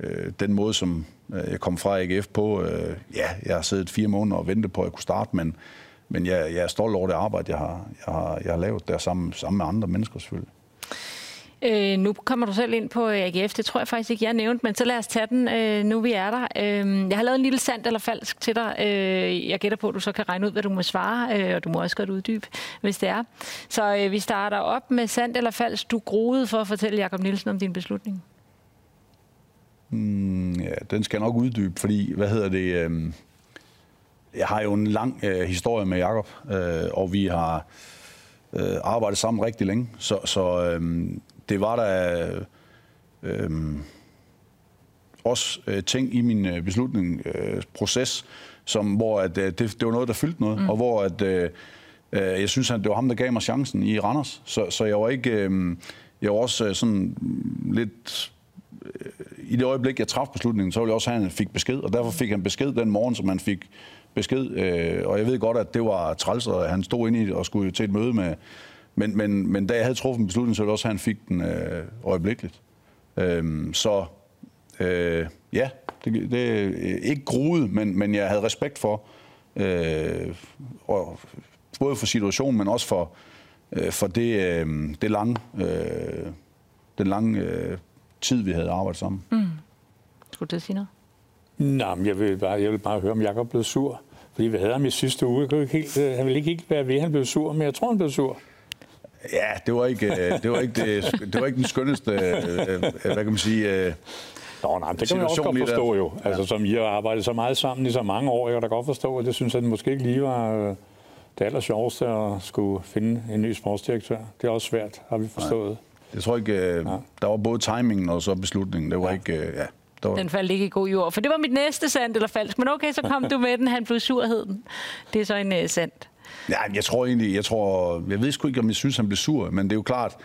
Speaker 2: Øh, den måde, som øh, jeg kom fra AGF på, øh, ja, jeg har siddet fire måneder og ventet på, at jeg kunne starte, men men jeg, jeg er stolt over det arbejde, jeg har, jeg har, jeg har lavet der sammen, sammen med andre mennesker selvfølgelig.
Speaker 1: Øh, nu kommer du selv ind på øh, AGF, det tror jeg faktisk ikke, jeg nævnte, men så lad os tage den, øh, nu vi er der. Øh, jeg har lavet en lille sand eller falsk til dig. Øh, jeg gætter på, at du så kan regne ud, hvad du må svare, øh, og du må også godt uddybe, hvis det er. Så øh, vi starter op med sand eller falsk. Du groede for at fortælle Jakob Nielsen om din beslutning.
Speaker 2: Mm, ja, den skal jeg nok uddybe, fordi, hvad hedder det... Øh jeg har jo en lang øh, historie med Jakob, øh, og vi har øh, arbejdet sammen rigtig længe. Så, så øh, det var der øh, også øh, ting i min øh, beslutningsproces, øh, som, hvor at, øh, det, det var noget, der fyldte noget, mm. og hvor at, øh, øh, jeg synes, at det var ham, der gav mig chancen i Randers. Så, så jeg var ikke... Øh, jeg var også øh, sådan lidt øh, i det øjeblik, jeg traf beslutningen, så ville jeg også have, at han fik besked, og derfor fik han besked den morgen, som han fik besked. Øh, og jeg ved godt, at det var træls, og han stod inde i det og skulle til et møde med... Men, men, men da jeg havde truffet en beslutning, så ville jeg også, at han fik den øh, øjeblikkeligt. Øh, så øh, ja, det, det er ikke gruet, men, men jeg havde respekt for, øh, og, både for situationen, men også for, øh, for det, øh, det lange, øh, den lange øh, tid, vi havde arbejdet sammen. Mm.
Speaker 1: Skulle du sige noget?
Speaker 3: Nej, men jeg vil bare, jeg vil bare høre, om Jacob blev sur. Fordi vi havde ham i sidste uge. Jeg ikke helt, øh, han ville ikke helt være ved, at han blev sur, men jeg tror, han blev sur.
Speaker 2: Ja, det var ikke, øh, det var ikke, det, det var ikke den skønneste, øh, hvad kan man sige,
Speaker 3: Nå, nej, det kan man også godt forstå jo. Altså, som I har arbejdet så meget sammen i så mange år, jeg kan da godt forstå, at det synes jeg måske ikke lige var det aller sjoveste at skulle finde en ny sportsdirektør. Det er også svært, har vi forstået.
Speaker 2: Jeg tror ikke, øh, der var både timingen og så beslutningen. Det var ja. ikke, øh, ja. Det var,
Speaker 1: Den faldt ikke i god jord. For det var mit næste sandt eller falsk. Men okay, så kom du med den. Han blev surhed den. Det er så en uh, sandt.
Speaker 2: Ja, jeg tror egentlig, jeg tror, jeg ved sgu ikke, om jeg synes, han blev sur, men det er jo klart,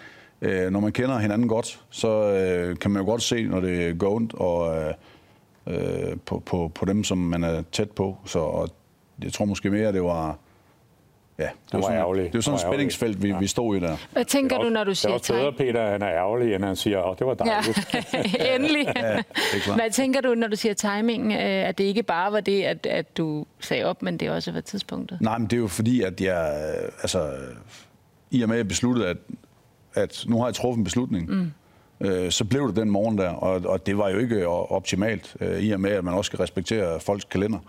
Speaker 2: øh, når man kender hinanden godt, så øh, kan man jo godt se, når det går ondt, og øh, øh, på, på, på dem, som man er tæt på. Så og jeg tror måske mere, det var, ja, det var,
Speaker 3: var
Speaker 2: sådan,
Speaker 3: ærgerlig.
Speaker 2: det var sådan et spændingsfelt, vi,
Speaker 3: ærgerlig.
Speaker 2: vi stod i der.
Speaker 1: Hvad tænker du, når du
Speaker 3: Det
Speaker 1: siger
Speaker 3: er også bedre? Peter, han er ærgerlig, end han siger, åh, det var
Speaker 1: Ja,
Speaker 3: dejligt.
Speaker 1: endelig.
Speaker 2: det er klart.
Speaker 1: Hvad tænker du, når du siger timing? øh, At det ikke bare var det, at, at du sagde op, men det også var tidspunktet?
Speaker 2: Nej, men det er jo fordi, at jeg, øh, altså, i og med, at jeg besluttede, at, at nu har jeg truffet en beslutning, mm. øh, så blev det den morgen der, og, og det var jo ikke optimalt, øh, i og med, at man også skal respektere folks kalender.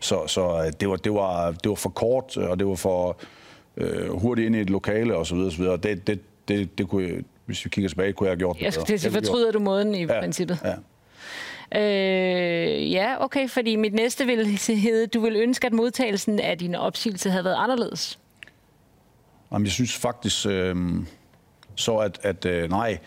Speaker 2: Så, så øh, det, var, det, var, det var for kort, og det var for øh, hurtigt ind i et lokale, og så videre, og så videre. Det, det, det, det kunne jeg, hvis vi kigger tilbage, kunne jeg have gjort det
Speaker 1: Jeg skulle til fortryder du måden i
Speaker 2: gjort-
Speaker 1: princippet?
Speaker 2: Ja, ja.
Speaker 1: Øh, ja, okay, fordi mit næste vil hedde, du vil ønske, at modtagelsen af din opsigelse havde været anderledes.
Speaker 2: Jamen, jeg synes faktisk øh, så, at, at øh, nej,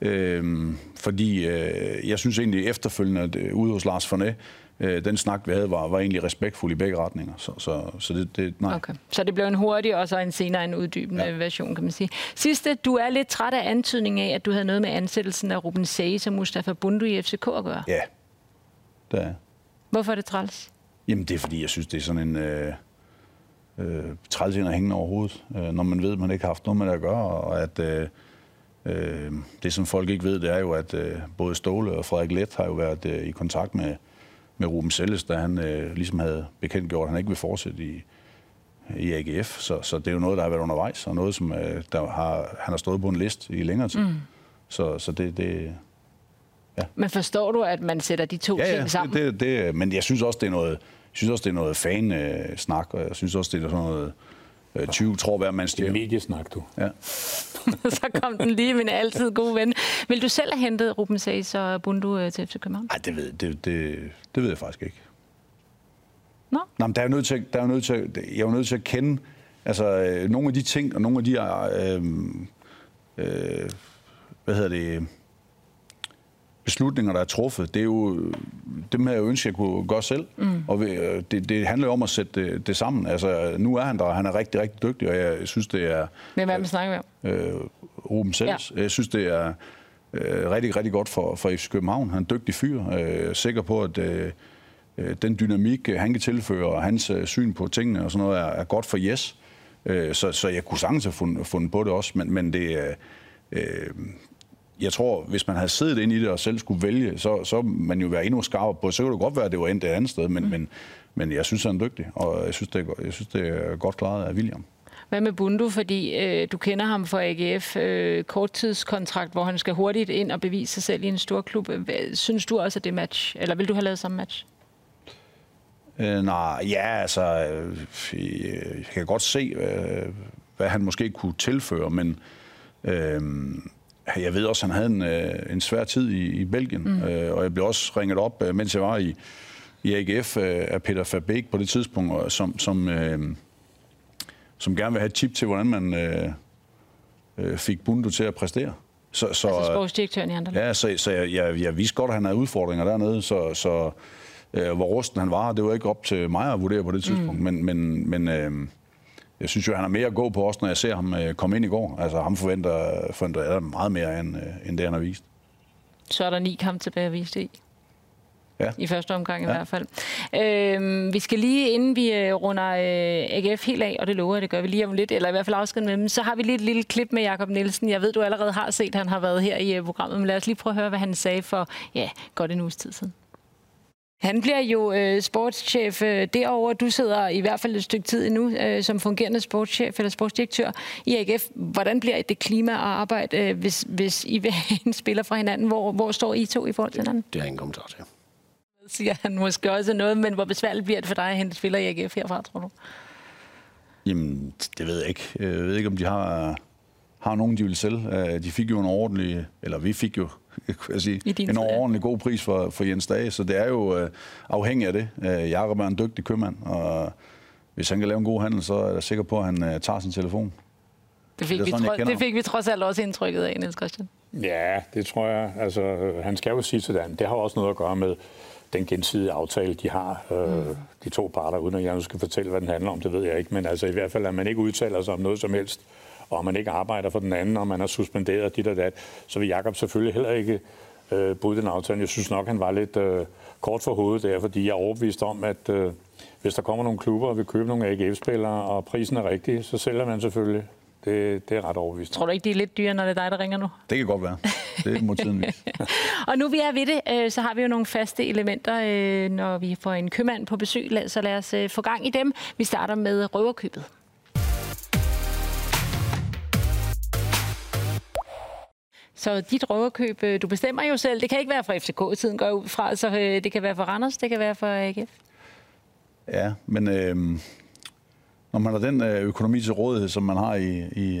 Speaker 2: øh, fordi øh, jeg synes egentlig efterfølgende, at øh, ude hos Lars Fornet, øh, den snak, vi havde, var, var egentlig respektfuld i begge retninger. Så, så, så det, det, nej.
Speaker 1: Okay. Så det blev en hurtig og så en senere en uddybende ja. version, kan man sige. Sidste, du er lidt træt af antydningen af, at du havde noget med ansættelsen af Ruben Sage og Mustafa Bundu i FCK at gøre.
Speaker 2: Ja, det er
Speaker 1: Hvorfor er det træls?
Speaker 2: Jamen, det er fordi, jeg synes, det er sådan en øh, øh, træls en at hænge over hovedet, øh, når man ved, at man ikke har haft noget med det at gøre, og at øh, øh, det, som folk ikke ved, det er jo, at øh, både Ståle og Frederik Let har jo været øh, i kontakt med, med Ruben Selles, da han øh, ligesom havde bekendtgjort, at han ikke vil fortsætte i, i AGF. Så, så det er jo noget, der har været undervejs, og noget, som øh, der har, han har stået på en liste i længere tid. Mm. Så, så det, det,
Speaker 1: Men forstår du, at man sætter de to
Speaker 2: Ja, ja,
Speaker 1: ting sammen?
Speaker 2: det, det, det, men jeg synes også, det er noget, jeg synes også, det er noget fan-snak, og jeg synes også, det er sådan noget 20 tror hver mands
Speaker 3: er
Speaker 2: stjerne.
Speaker 3: mediesnak, du.
Speaker 2: Ja.
Speaker 1: så kom den lige, min altid gode ven. Vil du selv have hentet Ruben Sage og Bundu øh, til FC København?
Speaker 2: Ej, det ved, det, det, det ved jeg faktisk ikke.
Speaker 1: Nå?
Speaker 2: Nå, men der er jo nødt til, der er jo nødt til, jeg er jo nødt til at kende altså, øh, nogle af de ting, og nogle af de øh, øh, hvad hedder det, beslutninger, der er truffet, det er jo dem her, jeg ønsker, jeg kunne gøre selv. Mm. Og øh, det, det handler jo om at sætte det, det sammen. Altså, nu er han der, og han er rigtig, rigtig dygtig, og jeg synes, det er
Speaker 1: Hvem er man snakker om?
Speaker 2: øh, Ruben Sels. Ja. Jeg synes, det er øh, rigtig, rigtig godt for, for FC København. Han er en dygtig fyr. Øh, er sikker på, at øh, øh, den dynamik, øh, han kan tilføre, og hans øh, syn på tingene og sådan noget, er, er godt for Jes. Øh, Så, så jeg kunne sagtens have fundet, fundet på det også, men, men det er... Øh, jeg tror, hvis man havde siddet inde i det og selv skulle vælge, så, så man jo være endnu skarpere på. Så kunne det godt være, at det var endt et andet sted, men, mm. men, men jeg synes, han er dygtig, og jeg synes, det er, jeg synes, det er godt klaret af William.
Speaker 1: Hvad med Bundu? Fordi øh, du kender ham fra AGF øh, korttidskontrakt, hvor han skal hurtigt ind og bevise sig selv i en stor klub. Hvad, synes du også, at det er match? Eller vil du have lavet samme match?
Speaker 2: Øh, nej, ja, altså, øh, jeg kan godt se, øh, hvad han måske kunne tilføre, men øh, jeg ved også, at han havde en, øh, en svær tid i, i Belgien, mm. øh, og jeg blev også ringet op, øh, mens jeg var i, i AGF, øh, af Peter Fabek på det tidspunkt, og som, som, øh, som gerne vil have et tip til, hvordan man øh, øh, fik Bundu til at præstere. Så, så,
Speaker 1: Altså sportsdirektøren i andre
Speaker 2: Ja, så, så jeg, jeg, jeg vidste godt, at han havde udfordringer dernede, så, så øh, hvor rusten han var, det var ikke op til mig at vurdere på det tidspunkt, mm. men, men, men øh, jeg synes jo, han har mere at gå på også, når jeg ser ham øh, komme ind i går. Altså ham forventer, forventer jeg meget mere, end, øh, end det, han har vist.
Speaker 1: Så er der ni kampe tilbage at vise det i.
Speaker 2: Ja.
Speaker 1: I første omgang i
Speaker 2: Ja.
Speaker 1: hvert fald. Øhm, vi skal lige, inden vi øh, runder øh, AGF helt af, og det lover jeg, det gør vi lige om lidt, eller i hvert fald afsked med dem, så har vi lige et lille klip med Jakob Nielsen. Jeg ved, du allerede har set, han har været her i øh, programmet, men lad os lige prøve at høre, hvad han sagde for, ja, godt en uges tid siden. Han bliver jo øh, sportschef øh, derovre. Du sidder i hvert fald et stykke tid endnu øh, som fungerende sportschef eller sportsdirektør i AGF. Hvordan bliver det klima og arbejde, øh, hvis, hvis I vil have en spiller fra hinanden? Hvor, hvor står I to i forhold til hinanden?
Speaker 4: Det har jeg ingen kommentar til.
Speaker 1: Siger han måske også noget, men hvor besværligt bliver det for dig at hente spillere i AGF herfra, tror du?
Speaker 2: Jamen, det ved jeg ikke. Jeg ved ikke, om de har, har nogen, de vil sælge. Øh, De fik jo en ordentlig, eller vi fik jo kan jeg sige, en ordentlig god pris for, for Jens Dage, så det er jo øh, afhængigt af det. Øh, Jakob er en dygtig købmand, og hvis han kan lave en god handel, så er jeg sikker på, at han øh, tager sin telefon.
Speaker 1: Det fik,
Speaker 2: Det
Speaker 1: vi,
Speaker 2: sådan, jeg
Speaker 1: tro, det fik vi trods alt også indtrykket af, Niels Christian.
Speaker 3: Ja, det tror jeg. Altså, han skal jo sige til den. Det har også noget at gøre med den gensidige aftale, de har, øh, de to parter, uden at jeg nu skal fortælle, hvad den handler om, det ved jeg ikke. Men altså i hvert fald, at man ikke udtaler sig om noget som helst, og man ikke arbejder for den anden, og man har suspenderet dit og dat, så vil Jakob selvfølgelig heller ikke øh, bryde den aftale. Jeg synes nok, han var lidt øh, kort for hovedet der, fordi jeg er overbevist om, at øh, hvis der kommer nogle klubber og vil købe nogle AGF-spillere, og prisen er rigtig, så sælger man selvfølgelig. Det, det er ret overbevist.
Speaker 1: Tror du ikke, de er lidt dyre, når det er dig, der ringer nu?
Speaker 2: Det kan godt være. Det må tiden vise.
Speaker 1: Og nu vi er ved det, øh, så har vi jo nogle faste elementer, øh, når vi får en købmand på besøg, så lad os øh, få gang i dem. Vi starter med røverkøbet. Så dit røverkøb, øh, du bestemmer jo selv. Det kan ikke være fra FCK-tiden, går ud fra. Så øh, det kan være for Randers, det kan være for AGF.
Speaker 2: Ja, men øh, når man har den øh, økonomi til rådighed, som man har i, i,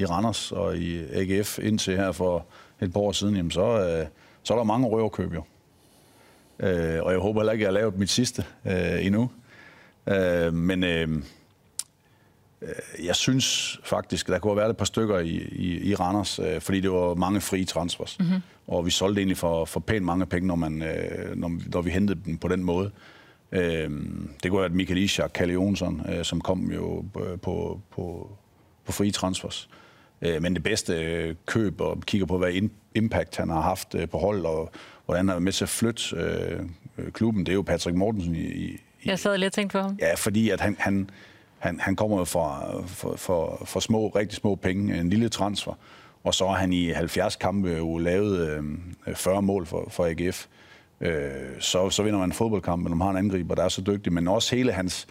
Speaker 2: i Randers og i AGF indtil her for et par år siden, jamen så, øh, så er der mange røverkøb jo. Øh, og jeg håber heller ikke, at jeg har lavet mit sidste øh, endnu. Øh, men øh, jeg synes faktisk, der kunne have været et par stykker i, i, i Randers, øh, fordi det var mange frie transfers. Mm-hmm. Og vi solgte egentlig for, for pænt mange penge, når, man, øh, når, når vi hentede dem på den måde. Øh, det kunne være Michael Ishak, Kalle Jonsson, øh, som kom jo på, på, på, på frie transfers. Øh, men det bedste øh, køb, og kigger på, hvad in, impact han har haft øh, på hold, og hvordan han er med til at flytte øh, øh, klubben, det er jo Patrick Mortensen i, i,
Speaker 1: Jeg sad lige og tænkte på ham.
Speaker 2: Ja, fordi at han, han, han, han kommer jo fra, for, for, for små, rigtig små penge, en lille transfer, og så har han i 70 kampe jo lavet øh, 40 mål for, for AGF. Øh, så, så vinder man en fodboldkamp, når man har en angriber, der er så dygtig, men også hele hans,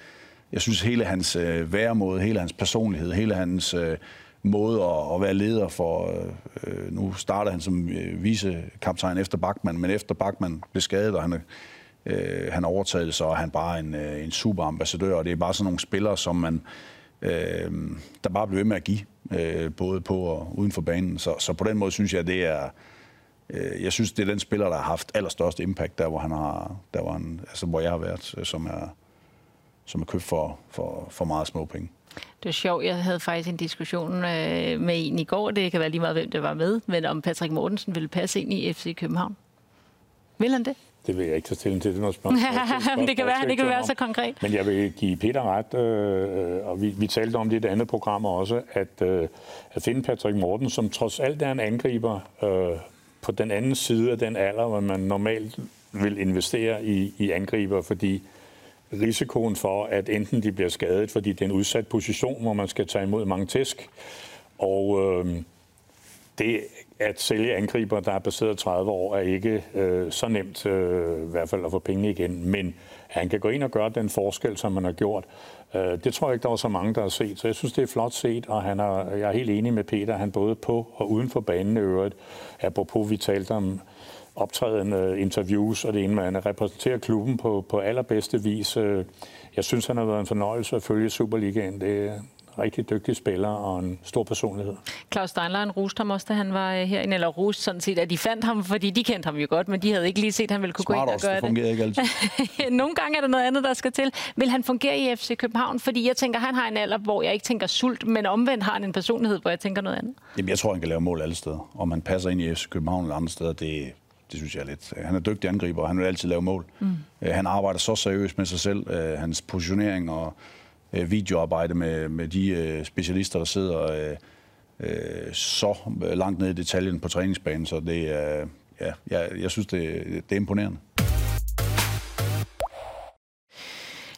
Speaker 2: jeg synes hele hans øh, væremåde, hele hans personlighed, hele hans øh, måde at, at være leder for, øh, øh nu starter han som øh, vicekaptajn efter Bachmann, men efter Bachmann blev skadet, og han er øh, han overtaget, så og han bare en, øh, en super ambassadør, og det er bare sådan nogle spillere, som man øh, der bare bliver ved med at give, øh, både på og uden for banen. Så, så på den måde synes jeg, det er, øh, jeg synes, det er den spiller, der har haft allerstørst impact, der hvor han har, der hvor, han, altså, hvor jeg har været, øh, som er, som er købt for, for, for meget små penge.
Speaker 1: Det var sjovt. Jeg havde faktisk en diskussion øh, med en i går. Det kan være lige meget, hvem der var med. Men om Patrick Mortensen ville passe ind i FC København. Vil han det?
Speaker 3: Det vil jeg ikke tage stilling til. Det er noget spørgsmål.
Speaker 1: det kan være, det kan være så konkret.
Speaker 3: Men jeg vil give Peter ret, øh, og vi, vi talte om det i et andet program også, at, øh, at finde Patrick Morten, som trods alt er en angriber øh, på den anden side af den alder, hvor man normalt vil investere i, i angriber, fordi risikoen for, at enten de bliver skadet, fordi det er en udsat position, hvor man skal tage imod mange tæsk, og øh, det at sælge angriber, der er baseret 30 år, er ikke øh, så nemt øh, i hvert fald at få penge igen. Men han kan gå ind og gøre den forskel, som han har gjort. Øh, det tror jeg ikke, der var så mange, der har set. Så jeg synes, det er flot set, og han er, jeg er helt enig med Peter. Han både på og uden for banen i øvrigt. Apropos, vi talte om optrædende interviews, og det ene, man repræsenterer klubben på, på allerbedste vis. Øh, jeg synes, han har været en fornøjelse at følge Superligaen. Det rigtig dygtig spiller og en stor personlighed.
Speaker 1: Claus Steinlein roste ham også, da han var øh, herinde, eller roste sådan set, at de fandt ham, fordi de kendte ham jo godt, men de havde ikke lige set, at han ville kunne
Speaker 2: Smart
Speaker 1: gå ind og
Speaker 2: også,
Speaker 1: gøre
Speaker 2: det
Speaker 1: det.
Speaker 2: fungerer ikke altid.
Speaker 1: Nogle gange er der noget andet, der skal til. Vil han fungere i FC København? Fordi jeg tænker, han har en alder, hvor jeg ikke tænker sult, men omvendt har han en personlighed, hvor jeg tænker noget andet.
Speaker 2: Jamen, jeg tror, han kan lave mål alle steder. Om han passer ind i FC København eller andre steder, det, det synes jeg er lidt. Han er dygtig angriber, og han vil altid lave mål. Mm. Han arbejder så seriøst med sig selv. Øh, Hans positionering og øh, videoarbejde med, med de øh, specialister, der sidder øh, øh, så øh, langt ned i detaljen på træningsbanen, så det er, ja, jeg, jeg synes, det, det er imponerende.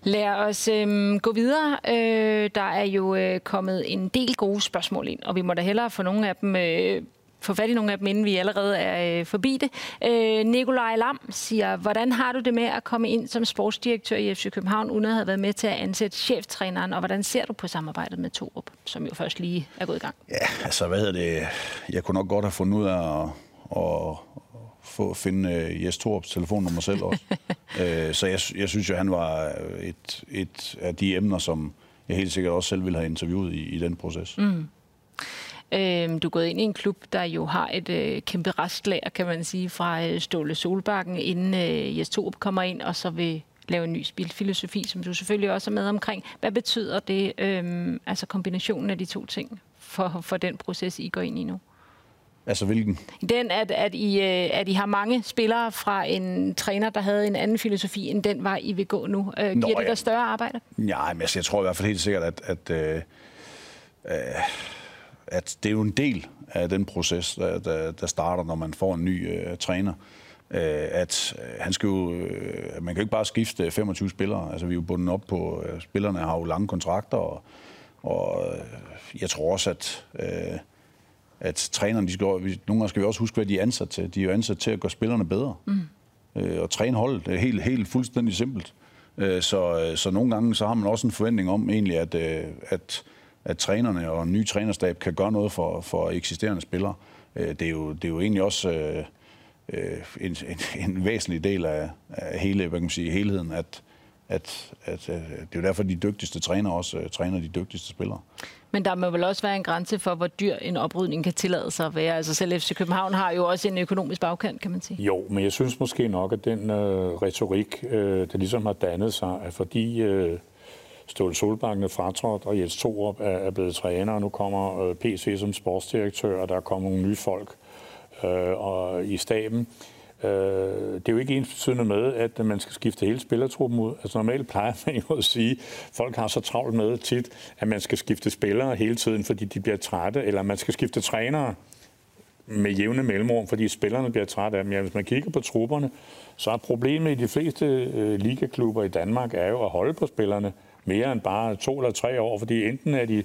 Speaker 1: Lad os øhm, gå videre. Øh, der er jo øh, kommet en del gode spørgsmål ind, og vi må da hellere få nogle af dem... Øh, få fat i nogle af dem, inden vi allerede er øh, forbi det. Øh, Nikolaj Lam siger, hvordan har du det med at komme ind som sportsdirektør i FC København, uden at have været med til at ansætte cheftræneren, og hvordan ser du på samarbejdet med Torup, som jo først lige er gået i gang?
Speaker 2: Ja, altså hvad hedder det? Jeg kunne nok godt have fundet ud af at, at få, finde uh, Jes Torps telefonnummer selv også. uh, så jeg, jeg synes jo, han var et, et af de emner, som jeg helt sikkert også selv ville have interviewet i, i den proces. Mm.
Speaker 1: Øhm, du er gået ind i en klub, der jo har et øh, kæmpe restlager, kan man sige, fra øh, Ståle Solbakken, inden øh, Jes Torup kommer ind, og så vil lave en ny spilfilosofi, som du selvfølgelig også er med omkring. Hvad betyder det, øhm, altså kombinationen af de to ting, for, for den proces, I går ind i nu?
Speaker 2: Altså hvilken?
Speaker 1: Den, at, at, I, øh, at I har mange spillere fra en træner, der havde en anden filosofi, end den vej, I vil gå nu. Øh, giver Nå, det dig større arbejde?
Speaker 2: Ja, men altså, jeg tror i hvert fald helt sikkert, at, at, øh, øh, at det er jo en del af den proces, der, der, der starter, når man får en ny øh, træner. Øh, at øh, han skal jo, øh, man kan jo ikke bare skifte 25 spillere. Altså, vi er jo bundet op på, øh, spillerne har jo lange kontrakter, og, og øh, jeg tror også, at... Øh, at trænerne, de skal, nogle gange skal vi også huske, hvad de er ansat til. De er jo ansat til at gøre spillerne bedre. Mm. Øh, og træne holdet. Det er helt, helt fuldstændig simpelt. Øh, så, så nogle gange så har man også en forventning om egentlig, at, øh, at, at trænerne og en ny trænerstab kan gøre noget for, for eksisterende spillere. Øh, det, er jo, det er jo egentlig også øh, øh en, en, en væsentlig del af, af hele, hvad kan man sige, helheden, at, at, at, at det er jo derfor, de dygtigste trænere også uh, træner de dygtigste spillere.
Speaker 1: Men der må vel også være en grænse for, hvor dyr en oprydning kan tillade sig at være. Altså selv FC København har jo også en økonomisk bagkant, kan man sige.
Speaker 3: Jo, men jeg synes måske nok, at den øh, retorik, øh, der ligesom har dannet sig, at fordi øh, Ståle Solbakken er fratrådt, og Jens Torup er, er blevet træner, og nu kommer øh, PC som sportsdirektør, og der kommer nogle nye folk øh, og, i staben, Øh, det er jo ikke ens med, at man skal skifte hele spillertruppen ud. Altså normalt plejer man jo at sige, at folk har så travlt med tit, at man skal skifte spillere hele tiden, fordi de bliver trætte, eller man skal skifte trænere med jævne mellemrum, fordi spillerne bliver trætte af dem. Ja, hvis man kigger på trupperne, så er problemet i de fleste øh, ligaklubber i Danmark er jo at holde på spillerne mere end bare to eller tre år, fordi enten er de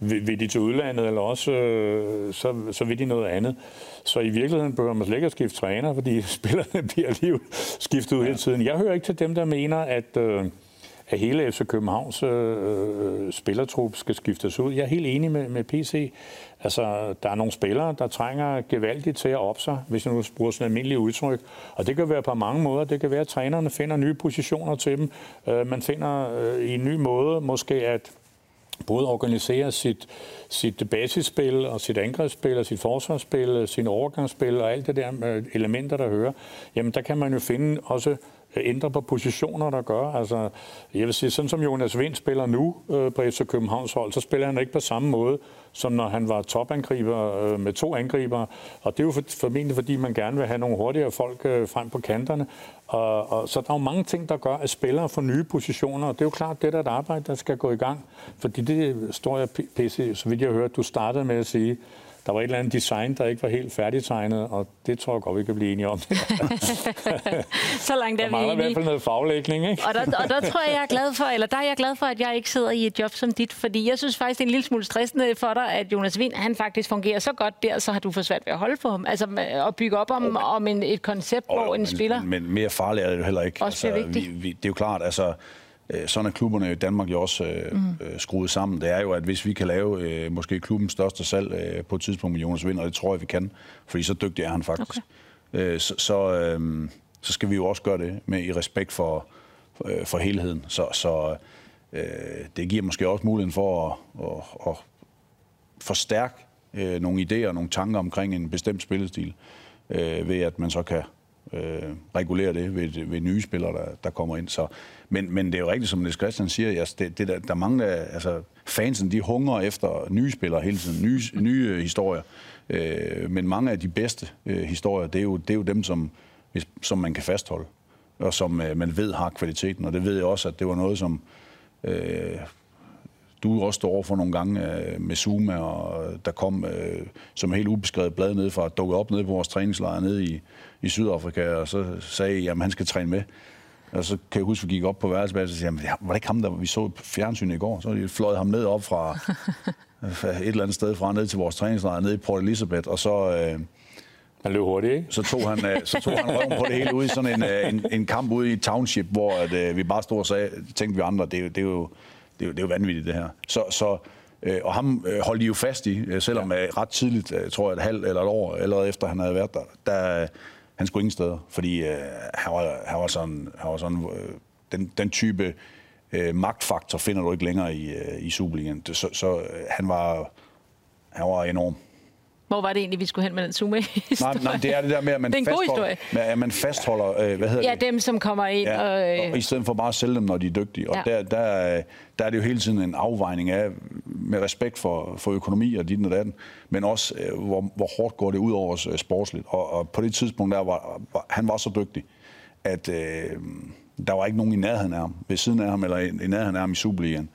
Speaker 3: vil, vil de til udlandet, eller også øh, så, så vil de noget andet. Så i virkeligheden behøver man slet ikke at skifte træner, fordi spillerne bliver lige skiftet ud hele tiden. Jeg hører ikke til dem, der mener, at, øh, at hele FC Københavns øh, spillertrup skal skiftes ud. Jeg er helt enig med, med PC. Altså, der er nogle spillere, der trænger gevaldigt til at op sig, hvis jeg nu bruger sådan et almindeligt udtryk. Og det kan være på mange måder. Det kan være, at trænerne finder nye positioner til dem. Øh, man finder øh, i en ny måde måske, at både organisere sit, sit basisspil og sit angrebsspil og sit forsvarsspil, sin overgangsspil og alt det der med elementer, der hører, jamen der kan man jo finde også øh, ændre på positioner, der gør. Altså, jeg vil sige, sådan som Jonas Vind spiller nu øh, på FC Københavns hold, så spiller han ikke på samme måde, som når han var topangriber øh, med to angriber. Og det er jo for, formentlig, fordi man gerne vil have nogle hurtigere folk øh, frem på kanterne. Og, og, så der er jo mange ting, der gør, at spillere får nye positioner. Og det er jo klart, det er et arbejde, der skal gå i gang. Fordi det står jeg, PC, så vidt jeg hørte, du startede med at sige, der var et eller andet design, der ikke var helt færdigtegnet, og det tror jeg godt, vi kan blive enige om.
Speaker 1: så langt er vi
Speaker 3: enige. Der i hvert fald noget faglægning, ikke?
Speaker 1: og, der, og der tror jeg, jeg er glad for, eller der er jeg glad for, at jeg ikke sidder i et job som dit, fordi jeg synes faktisk, det er en lille smule stressende for dig, at Jonas Vind, han faktisk fungerer så godt der, så har du for svært ved at holde på ham. Altså at bygge op om, oh, om en, et koncept, oh, hvor en
Speaker 2: men,
Speaker 1: spiller...
Speaker 2: Men mere farligt er det jo heller ikke.
Speaker 1: Også altså,
Speaker 2: vi, vi, det er jo klart, altså Øh, sådan er klubberne i Danmark jo også øh, mm. skruet sammen. Det er jo, at hvis vi kan lave øh, måske klubbens største salg øh, på et tidspunkt med Jonas Vind, og det tror jeg, vi kan, fordi så dygtig er han faktisk, okay. øh, så, så, øh, så skal vi jo også gøre det med i respekt for, øh, for helheden. Så, så øh, det giver måske også muligheden for at, at, at forstærke øh, nogle idéer, nogle tanker omkring en bestemt spillestil, øh, ved at man så kan øh, regulere det ved, ved nye spillere, der, der kommer ind. Så, men, men det er jo rigtigt, som Niels Christian siger, yes, det, det der, der mangler, altså fansen, de hungrer efter nye spillere hele tiden, nye, nye øh, historier. Øh, men mange af de bedste øh, historier, det er, jo, det er jo dem, som, som man kan fastholde, og som øh, man ved har kvaliteten. Og det ved jeg også, at det var noget, som øh, du også står over for nogle gange øh, med Zuma, og der kom øh, som helt ubeskrevet blad ned fra, dukket op nede på vores træningslejr nede i, i Sydafrika, og så sagde, at han skal træne med. Og så kan jeg huske, at vi gik op på værelsesbadet, og så sagde, jeg, var det ikke ham, der vi så fjernsyn i går? Så de fløjet ham ned op fra et eller andet sted fra ned til vores træningslejr, ned i Port Elizabeth, og så... Øh,
Speaker 3: han løb hurtigt, ikke?
Speaker 2: Så tog han, øh, så tog han røven på det hele ude i sådan en, øh, en, en kamp ude i Township, hvor at, øh, vi bare stod og sagde, tænkte vi andre, det, det, er jo, det, er jo, det er jo vanvittigt det her. Så, så øh, og ham øh, holdt de jo fast i, selvom ja. ret tidligt, tror jeg et halvt eller et år, allerede efter han havde været der, der han skulle ingen steder, fordi øh, han, var, han var sådan, han var sådan øh, den, den type øh, magtfaktor finder du ikke længere i, øh, i Superligaen. Så, så øh, han var han var enorm.
Speaker 1: Hvor var det egentlig, vi skulle hen med den zoom
Speaker 2: nej, nej, det er det der med, at man,
Speaker 1: det er
Speaker 2: fastholder, med, at man fastholder øh, hvad hedder
Speaker 1: ja,
Speaker 2: det?
Speaker 1: dem, som kommer ind.
Speaker 2: Ja,
Speaker 1: og, øh,
Speaker 2: og i stedet for bare at sælge dem, når de er dygtige. Og
Speaker 1: Ja.
Speaker 2: der, der, der er det jo hele tiden en afvejning af, med respekt for, for økonomi og dit og datten, men også, øh, hvor, hvor hårdt går det ud over os øh, sportsligt. Og, og på det tidspunkt, der var, var han var så dygtig, at øh, der var ikke nogen i nærheden af ham, ved siden af ham, eller i, i nærheden af ham i Superligaen.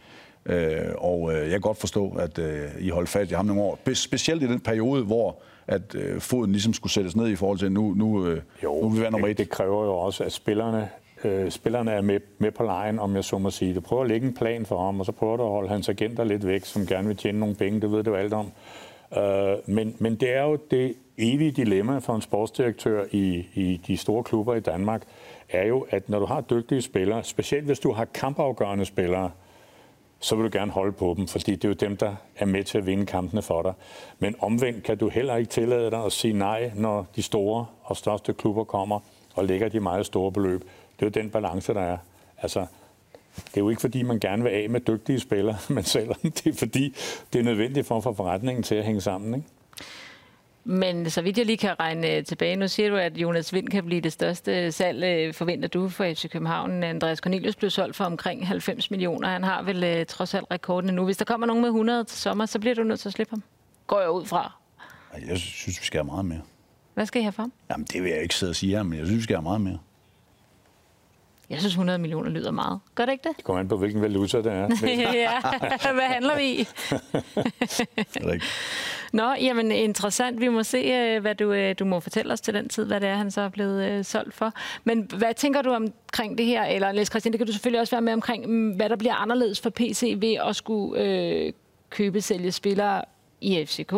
Speaker 2: Øh, og øh, jeg kan godt forstå, at øh, I holdt fast i ham nogle år. Spe- Specielt i den periode, hvor at øh, foden ligesom skulle sættes ned i forhold til, nu, nu, øh,
Speaker 3: Jo,
Speaker 2: nu vil vi være nummer
Speaker 3: det,
Speaker 2: et.
Speaker 3: det kræver jo også, at spillerne, øh, spillerne er med, med på lejen, om jeg så må sige. det. prøver at lægge en plan for ham, og så prøver du at holde hans agenter lidt væk, som gerne vil tjene nogle penge, det ved du jo alt om. Øh, men, men det er jo det evige dilemma for en sportsdirektør i, i de store klubber i Danmark, er jo, at når du har dygtige spillere, specielt hvis du har kampafgørende spillere, så vil du gerne holde på dem, fordi det er jo dem, der er med til at vinde kampene for dig. Men omvendt kan du heller ikke tillade dig at sige nej, når de store og største klubber kommer og lægger de meget store beløb. Det er jo den balance, der er. Altså, det er jo ikke fordi, man gerne vil af med dygtige spillere, men selvom det er fordi, det er nødvendigt for at få forretningen til at hænge sammen. Ikke?
Speaker 1: Men så vidt jeg lige kan regne øh, tilbage, nu siger du, at Jonas Vind kan blive det største salg, øh, forventer du for FC København. Andreas Cornelius blev solgt for omkring 90 millioner. Han har vel øh, trods alt rekorden nu. Hvis der kommer nogen med 100 til sommer, så bliver du nødt til at slippe ham. Går jeg ud fra.
Speaker 2: Jeg synes, vi skal have meget mere.
Speaker 1: Hvad skal I have for ham?
Speaker 2: Jamen, det vil jeg ikke sidde og sige her, men jeg synes, vi skal have meget mere.
Speaker 1: Jeg synes 100 millioner lyder meget. Gør det ikke det?
Speaker 3: Det kommer an på, hvilken valuta det er.
Speaker 1: ja, hvad handler vi i? Nå, jamen interessant. Vi må se, øh, hvad du, øh, du må fortælle os til den tid, hvad det er, han så er blevet øh, solgt for. Men hvad tænker du omkring det her? Eller Niels Christian, det kan du selvfølgelig også være med omkring, mm, hvad der bliver anderledes for PC ved at skulle øh, købe, sælge spillere i FCK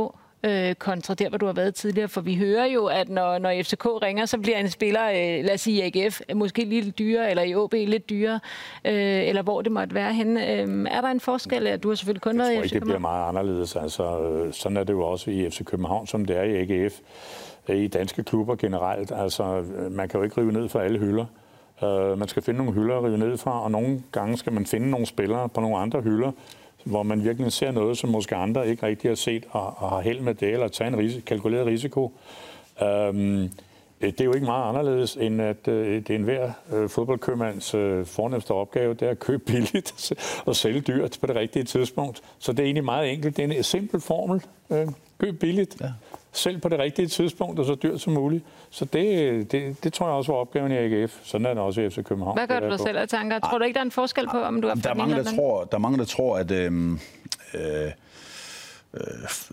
Speaker 1: øh, kontra der, hvor du har været tidligere. For vi hører jo, at når, når FCK ringer, så bliver en spiller, øh, lad os sige i AGF, måske lidt dyrere, eller i OB lidt dyrere, øh, eller hvor det måtte være henne. Øh, er der en forskel? Du har selvfølgelig kun været
Speaker 3: Jeg
Speaker 1: i
Speaker 3: tror
Speaker 1: FC
Speaker 3: ikke, det bliver meget anderledes. Altså, øh, sådan er det jo også i FC København, som det er i AGF. Øh, I danske klubber generelt. Altså, øh, man kan jo ikke rive ned for alle hylder. Uh, man skal finde nogle hylder at rive ned fra, og nogle gange skal man finde nogle spillere på nogle andre hylder, hvor man virkelig ser noget, som måske andre ikke rigtig har set og, og har held med det, eller tager en ris- kalkuleret risiko. Øhm, øh, det er jo ikke meget anderledes, end at øh, det er enhver øh, fodboldkøbmands øh, fornemmeste opgave, det er at købe billigt og sælge dyrt på det rigtige tidspunkt. Så det er egentlig meget enkelt. Det er en simpel formel. Øh, køb billigt, ja. sælg på det rigtige tidspunkt og så dyrt som muligt. Så det, det, det tror jeg også var opgaven i AGF. Sådan er det også i FC København.
Speaker 1: Hvad gør du dig selv af tanker? Tror du ikke, der er en forskel på, om du er
Speaker 2: Jamen, der, er
Speaker 1: fra
Speaker 2: mange, der, tror, der er mange, der tror, at øhm, øh, øh,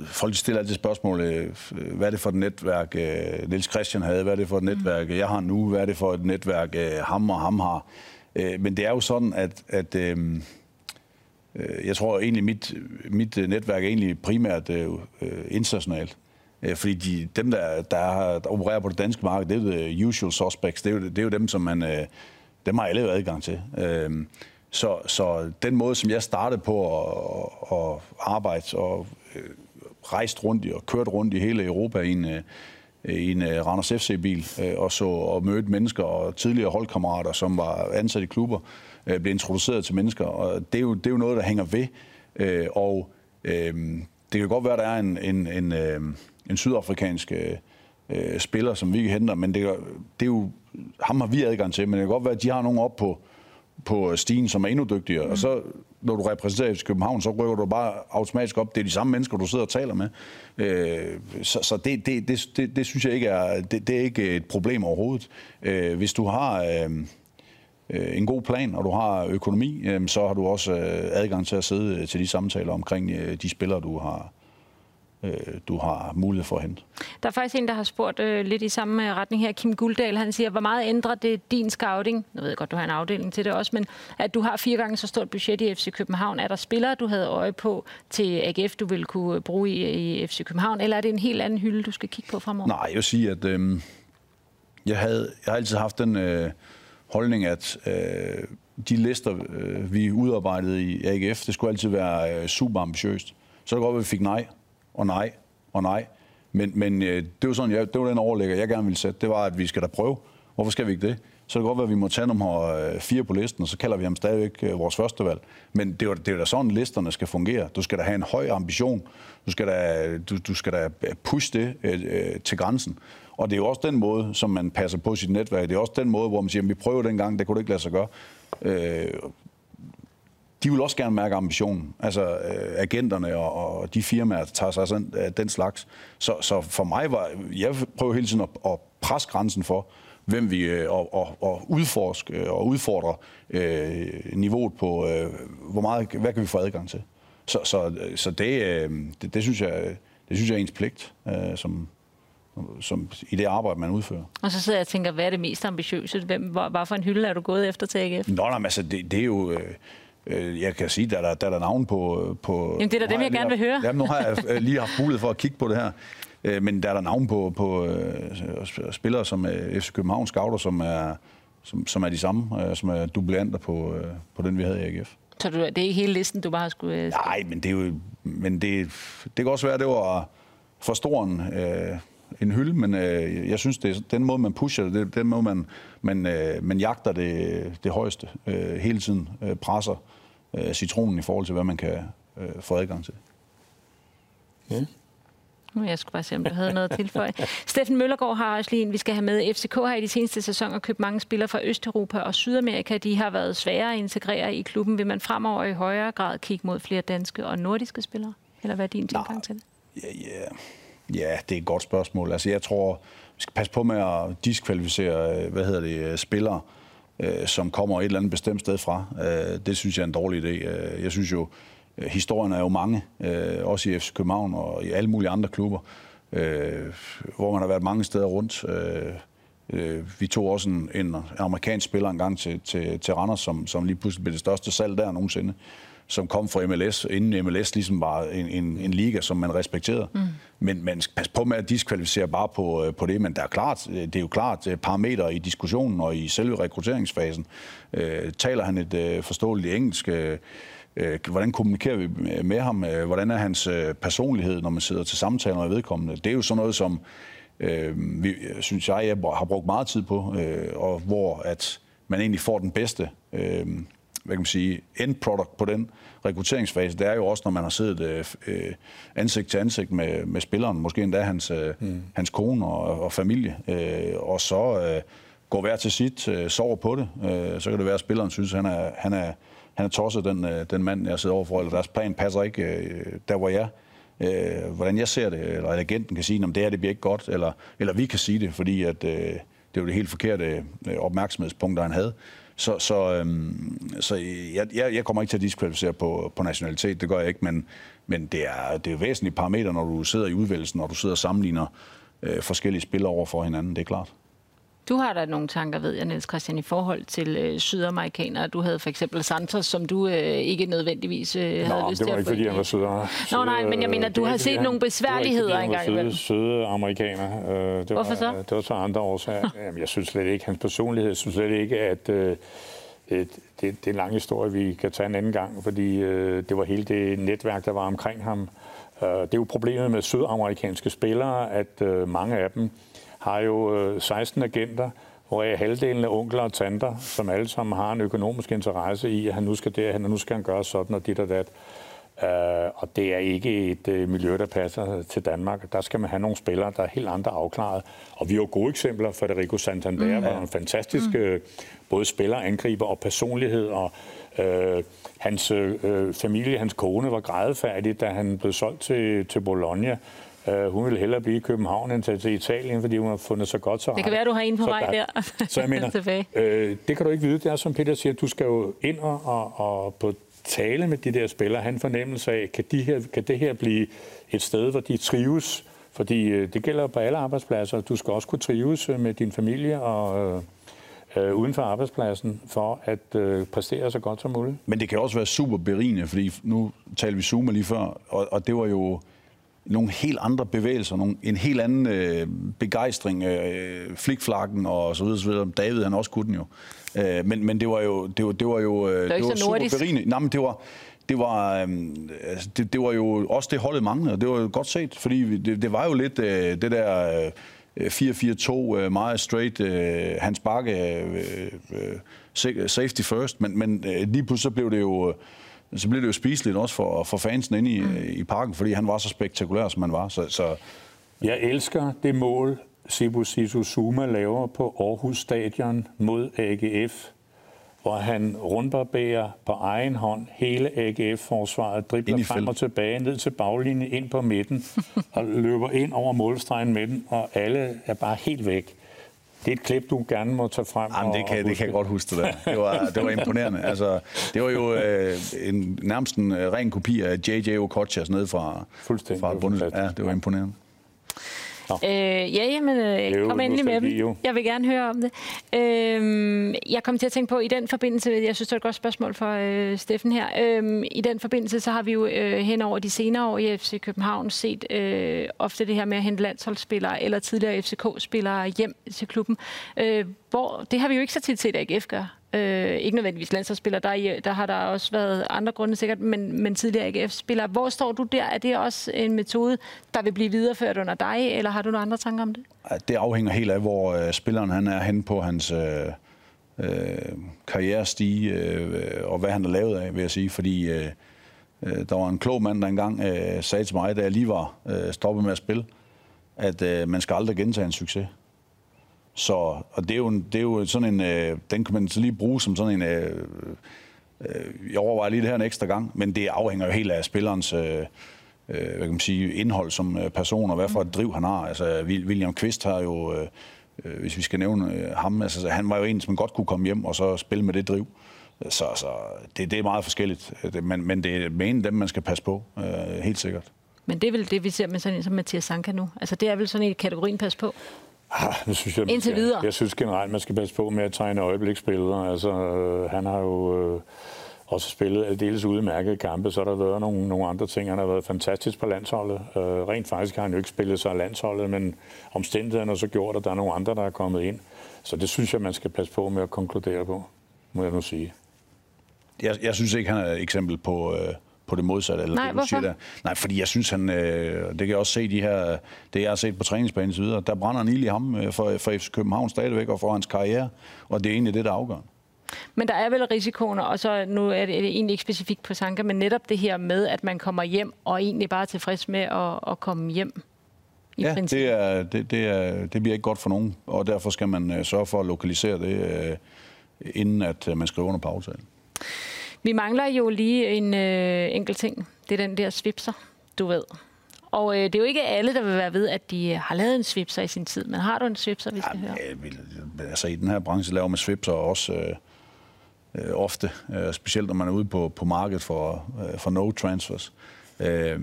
Speaker 2: folk stiller altid spørgsmål, øh, hvad er det for et netværk, øh, Niels Christian havde, hvad er det for et netværk, jeg har nu, hvad er det for et netværk, øh, ham og ham har. Øh, men det er jo sådan, at, at øh, øh, Øh, jeg tror egentlig, mit, mit øh, netværk er egentlig primært øh, øh internationalt. Fordi de, dem, der, der, der opererer på det danske marked, det er jo the usual suspects. Det er jo, det er jo dem, som man, øh, dem har alle adgang til. Øh, Så, så den måde, som jeg startede på at, at arbejde og øh, rejst rundt i, og kørt rundt i hele Europa i en, øh, i en øh, Randers FC-bil, øh, og så og mødte mennesker og tidligere holdkammerater, som var ansat i klubber, øh, Øh, blev introduceret til mennesker, og det er jo, det er jo noget, der hænger ved. Øh, og øh, det kan godt være, at der er en, en, en, øh, en sydafrikansk øh, øh spiller, som vi henter, men det, det er jo, ham har vi adgang til, men det kan godt være, at de har nogen op på, på stigen, som er endnu dygtigere. Mm. Og så, når du repræsenterer FC København, så rykker du bare automatisk op. Det er de samme mennesker, du sidder og taler med. Øh, så så det, det, det, det, det synes jeg ikke er, det, det er ikke et problem overhovedet. Øh, hvis du har øh, øh, en god plan, og du har økonomi, øh, så har du også øh, adgang til at sidde øh, til de samtaler omkring øh, de spillere, du har, øh, du har mulighed for at hente.
Speaker 1: Der er faktisk en, der har spurgt øh, lidt i samme retning her. Kim Guldal, han siger, hvor meget ændrer det din scouting? Jeg ved godt, du har en afdeling til det også, men at du har fire gange så stort budget i FC København. Er der spillere, du havde øje på til AGF, du ville kunne bruge i, i FC København? Eller er det en helt anden hylde, du skal kigge på fremover?
Speaker 2: Nej, jeg vil sige, at øh, jeg, havde, jeg har altid haft den øh, holdning, at øh, de lister, øh, vi udarbejdede i AGF, det skulle altid være øh, super ambitiøst. Så er det godt, at vi fik nej, og nej, og nej. Men, men øh, det var sådan, jeg, det var den overlægger, jeg gerne ville sætte. Det var, at vi skal da prøve. Hvorfor skal vi ikke det? så det kan godt være, at vi må tage nummer øh, fire på listen, og så kalder vi ham stadigvæk øh, vores første valg. Men det er, det er da sådan, listerne skal fungere. Du skal da have en høj ambition. Du skal da, du, du skal da pushe det øh, øh, til grænsen. Og det er jo også den måde, som man passer på sit netværk. Det er også den måde, hvor man siger, at vi prøver den gang, det kunne det ikke lade sig gøre. Øh, de vil også gerne mærke ambitionen. Altså øh, agenterne og, og de firmaer, der tager sig sådan, øh, den slags. Så, så for mig var, jeg prøver hele tiden at, at presse grænsen for, hvem vi øh, og, og, og udforske øh, og udfordre øh, niveauet på, øh, hvor meget, hvad kan vi få adgang til. Så, så, så det, øh, det, det, synes jeg, øh, det synes jeg er ens pligt, øh, som, som i det arbejde, man udfører.
Speaker 1: Og så sidder jeg og tænker, hvad er det mest ambitiøse? Hvem, hvor, hvad for en hylde er du gået efter til AGF?
Speaker 2: Nå, nej, altså, det, det er jo... Øh, øh jeg kan sige, der er der, der er navn på... på
Speaker 1: Jamen, det er da dem, jeg, jeg gerne vil høre.
Speaker 2: Jamen, nu har jeg lige haft mulighed for at kigge på det her. Øh, men der er der navn på, på øh, spillere som øh, FC København Scouter, som er, som, som er de samme, øh, som er dublianter på, øh, på den, vi havde i AGF.
Speaker 1: Så du, det er ikke hele listen, du bare skulle... Øh,
Speaker 2: Nej, men det er jo... Men det, det kan også være, at det var for stor en, øh, en hylde, men øh, jeg synes, det er den måde, man pusher det, det den måde, man, man, øh, man jagter det, det højeste øh, hele tiden, øh, presser øh, citronen i forhold til, hvad man kan øh, få adgang til.
Speaker 1: Ja. Nu jeg skulle bare se, om du havde noget at tilføje. Steffen Møllergaard har også lige en, vi skal have med. FCK har i de seneste sæsoner købt mange spillere fra Østeuropa og Sydamerika. De har været svære at integrere i klubben. Vil man fremover i højere grad kigge mod flere danske og nordiske spillere? Eller hvad er din tilgang til det?
Speaker 2: Ja, ja ja, det er et godt spørgsmål. Altså, jeg tror, vi skal passe på med at diskvalificere, øh, hvad hedder det, øh, spillere, øh, som kommer et eller andet bestemt sted fra. Øh, det synes jeg er en dårlig idé. Øh, jeg synes jo, historien er jo mange, øh, også i FC København og i alle mulige andre klubber, øh, hvor man har været mange steder rundt. Øh, vi tog også en, en amerikansk spiller engang til, til, til Randers, som, som lige pludselig blev det største salg der nogensinde, som kom fra MLS, inden MLS ligesom var en, en, en liga, som man respekterede. Mm. Men man skal passe på med at diskvalificere bare på, øh, på det, men der er klart, det er jo klart øh, parametre i diskussionen og i selve rekrutteringsfasen. Øh, taler han et øh, forståeligt engelsk, øh, Øh, hvordan kommunikerer vi med ham? Øh, hvordan er hans øh, personlighed, når man sidder til samtaler med vedkommende? Det er jo sådan noget, som øh, vi, synes jeg, jeg har brugt meget tid på, øh, og hvor at man egentlig får den bedste øh, hvad kan man sige, end product på den rekrutteringsfase. Det er jo også, når man har siddet øh, ansigt til ansigt med, med spilleren, måske endda hans, øh, mm. hans kone og, og familie, øh, og så øh, går hver til sit, øh, sover på det. Øh, så kan det være, at spilleren synes, at han er, han er han er tosset, den, øh, den mand, jeg sidder overfor, eller deres plan passer ikke øh, der, hvor jeg øh, hvordan jeg ser det, eller agenten kan sige, at det her det bliver ikke godt, eller, eller vi kan sige det, fordi at, øh, det var det helt forkerte øh, opmærksomhedspunkt, der han havde. Så, så, øhm, så jeg, jeg, jeg kommer ikke til at diskvalificere på, på nationalitet, det gør jeg ikke, men, men det er, det er væsentlige parametre, når du sidder i udvælgelsen, når du sidder og sammenligner øh, forskellige spillere over for hinanden, det er klart.
Speaker 1: Du har da nogle tanker, ved jeg, Niels Christian, i forhold til øh, sydamerikanere. Du havde for eksempel Santos, som du øh, ikke nødvendigvis øh, havde
Speaker 3: Nå,
Speaker 1: lyst
Speaker 3: til
Speaker 1: at
Speaker 3: det var ikke, fordi han var sødere.
Speaker 1: Nå, nej, men jeg mener, du har set nogle besværligheder engang
Speaker 3: imellem. Det var søde amerikanere. Øh, det
Speaker 1: Hvorfor så?
Speaker 3: Det var så andre årsager. Jamen, jeg synes slet ikke, hans personlighed, jeg synes slet ikke, at... Øh, det, det, det er en lang historie, vi kan tage en anden gang, fordi øh, det var hele det netværk, der var omkring ham. Øh, det er jo problemet med sydamerikanske spillere, at øh, mange af dem har jo øh, 16 agenter, hvor halvdelen af onkler og tanter, som alle sammen har en økonomisk interesse i, at han nu skal derhen, og nu skal han gøre sådan og dit og dat. Uh, og det er ikke et uh, miljø, der passer til Danmark. Der skal man have nogle spillere, der er helt andre afklaret. Og vi har jo gode eksempler. Federico Santander mm. var en fantastisk mm. uh, både spiller, angriber og personlighed. Og uh, hans uh, familie, hans kone var grædefærdig, da han blev solgt til, til Bologna. Uh, hun ville hellere blive i København end tage til Italien, fordi hun har fundet så godt så
Speaker 1: Det kan være, du har en på vej der.
Speaker 3: så jeg mener, øh, det kan du ikke vide. Det er, som Peter siger, du skal jo ind og, og, og på tale med de der spillere, have en fornemmelse af, kan, de her, kan det her blive et sted, hvor de trives? Fordi øh, det gælder på alle arbejdspladser. Du skal også kunne trives øh, med din familie og... Øh, øh, uden for arbejdspladsen for at øh, præstere så godt som muligt.
Speaker 2: Men det kan også være super berigende, fordi nu talte vi Zuma lige før, og, og det var jo nogle helt andre bevægelser, nogle, en helt anden øh, begejstring, øh, flikflakken og så videre, så videre. David, han også kunne den jo. Øh, men, men det var jo, det var, det var jo, øh, det, det var super berigende. Nej, men det var, det var, øh, altså, det, det var jo også det holdet manglede, og det var jo godt set, fordi det, det var jo lidt øh, det der... Øh, 4-4-2, øh, meget straight, øh, Hans Bakke, øh, øh, safety first, men, men øh, lige pludselig så blev det jo så blev det jo spiseligt også for, for fansen inde i, mm. i parken, fordi han var så spektakulær, som han var. Så, så
Speaker 3: jeg elsker det mål, Sibu Sisu Zuma laver på Aarhus Stadion mod AGF, hvor han rundbarberer på egen hånd hele AGF-forsvaret, dribler frem og tilbage, ned til baglinjen, ind på midten, og løber ind over målstregen med den, og alle er bare helt væk. Det er et klip, du gerne må tage frem.
Speaker 2: Jamen, det, kan, det kan jeg godt huske det der. Det var, det var imponerende. Altså, det var jo øh, en, nærmest en øh, ren kopi af J.J. Okochas nede fra, fra Bundes. Ja, det var imponerende.
Speaker 1: Øh, ja, jamen, øh, kom endelig med dem. Jeg vil gerne høre om det. Øh, jeg kom til at tænke på, i den forbindelse, jeg synes, det er et godt spørgsmål for øh, Steffen her, øh, i den forbindelse, så har vi jo øh, hen over de senere år i FC København set øh, ofte det her med at hente landsholdsspillere eller tidligere FCK-spillere hjem til klubben, øh, hvor det har vi jo ikke så tit set, at AGF gør. Øh, ikke nødvendigvis landsholdsspillere, der, der har der også været andre grunde sikkert, men, men tidligere AGF-spiller. Hvor står du der? Er det også en metode, der vil blive videreført under dig, eller har du nogle andre tanker om det?
Speaker 2: Det afhænger helt af, hvor øh, spilleren han er hen på hans øh, øh, karrierestige, øh, og hvad han er lavet af, vil jeg sige. Fordi øh, øh der var en klog mand, der engang øh, sagde til mig, da jeg lige var øh, stoppet med at spille, at øh, man skal aldrig gentage en succes. Så, og det er jo, det er jo sådan en, øh, den kan man så lige bruge som sådan en, øh, øh, jeg overvejer lige det her en ekstra gang, men det afhænger jo helt af spillerens øh, øh, hvad kan man sige, indhold som øh, person, og hvad for et driv han har. Altså, William Kvist har jo, øh, øh, hvis vi skal nævne øh, ham, altså, han var jo en, som godt kunne komme hjem og så spille med det driv. Så, så det, det er meget forskelligt, øh, men, men det er med en dem, man skal passe på, øh, helt sikkert.
Speaker 1: Men det er vel det, vi ser med sådan en som Mathias Sanka nu. Altså det er vel sådan en kategorien pas på?
Speaker 3: Ah, det synes jeg,
Speaker 1: Indtil videre.
Speaker 3: Jeg, jeg synes generelt, man skal passe på med at tegne øjebliksbilleder. Altså, øh, han har jo øh, også spillet aldeles udmærkede kampe, så der har været nogle, nogle andre ting. Han har været fantastisk på landsholdet. Øh, rent faktisk har han jo ikke spillet sig af landsholdet, men omstændighederne har så gjort, at der er nogle andre, der er kommet ind. Så det synes jeg, man skal passe på med at konkludere på, må jeg nu sige.
Speaker 2: Jeg, jeg synes ikke, han er et eksempel på... Øh på det modsatte.
Speaker 1: Eller Nej, det, hvorfor? Siger der.
Speaker 2: Nej, fordi jeg synes, han, øh, det kan jeg også se de her, det jeg har set på træningsbanen videre, der brænder en ild i ham øh, for, for FC København stadigvæk og for hans karriere, og det er egentlig det, der afgør.
Speaker 1: Men der er vel risikoen, og så nu er det egentlig ikke specifikt på Sanka, men netop det her med, at man kommer hjem og egentlig bare er tilfreds med at, at komme hjem.
Speaker 2: I ja, det, er, det, det, er, det bliver ikke godt for nogen, og derfor skal man uh, sørge for at lokalisere det, uh, inden at uh, man skriver under på aftalen.
Speaker 1: Vi mangler jo lige en øh, enkelt ting. Det er den der svipser, du ved. Og øh, det er jo ikke alle, der vil være ved, at de har lavet en svipser i sin tid. Men har du en svipser, vi skal ja, høre?
Speaker 2: Altså i den her branche laver man svipser også øh, øh, ofte. Øh, specielt når man er ude på, på markedet for, øh, for no transfers. Øh,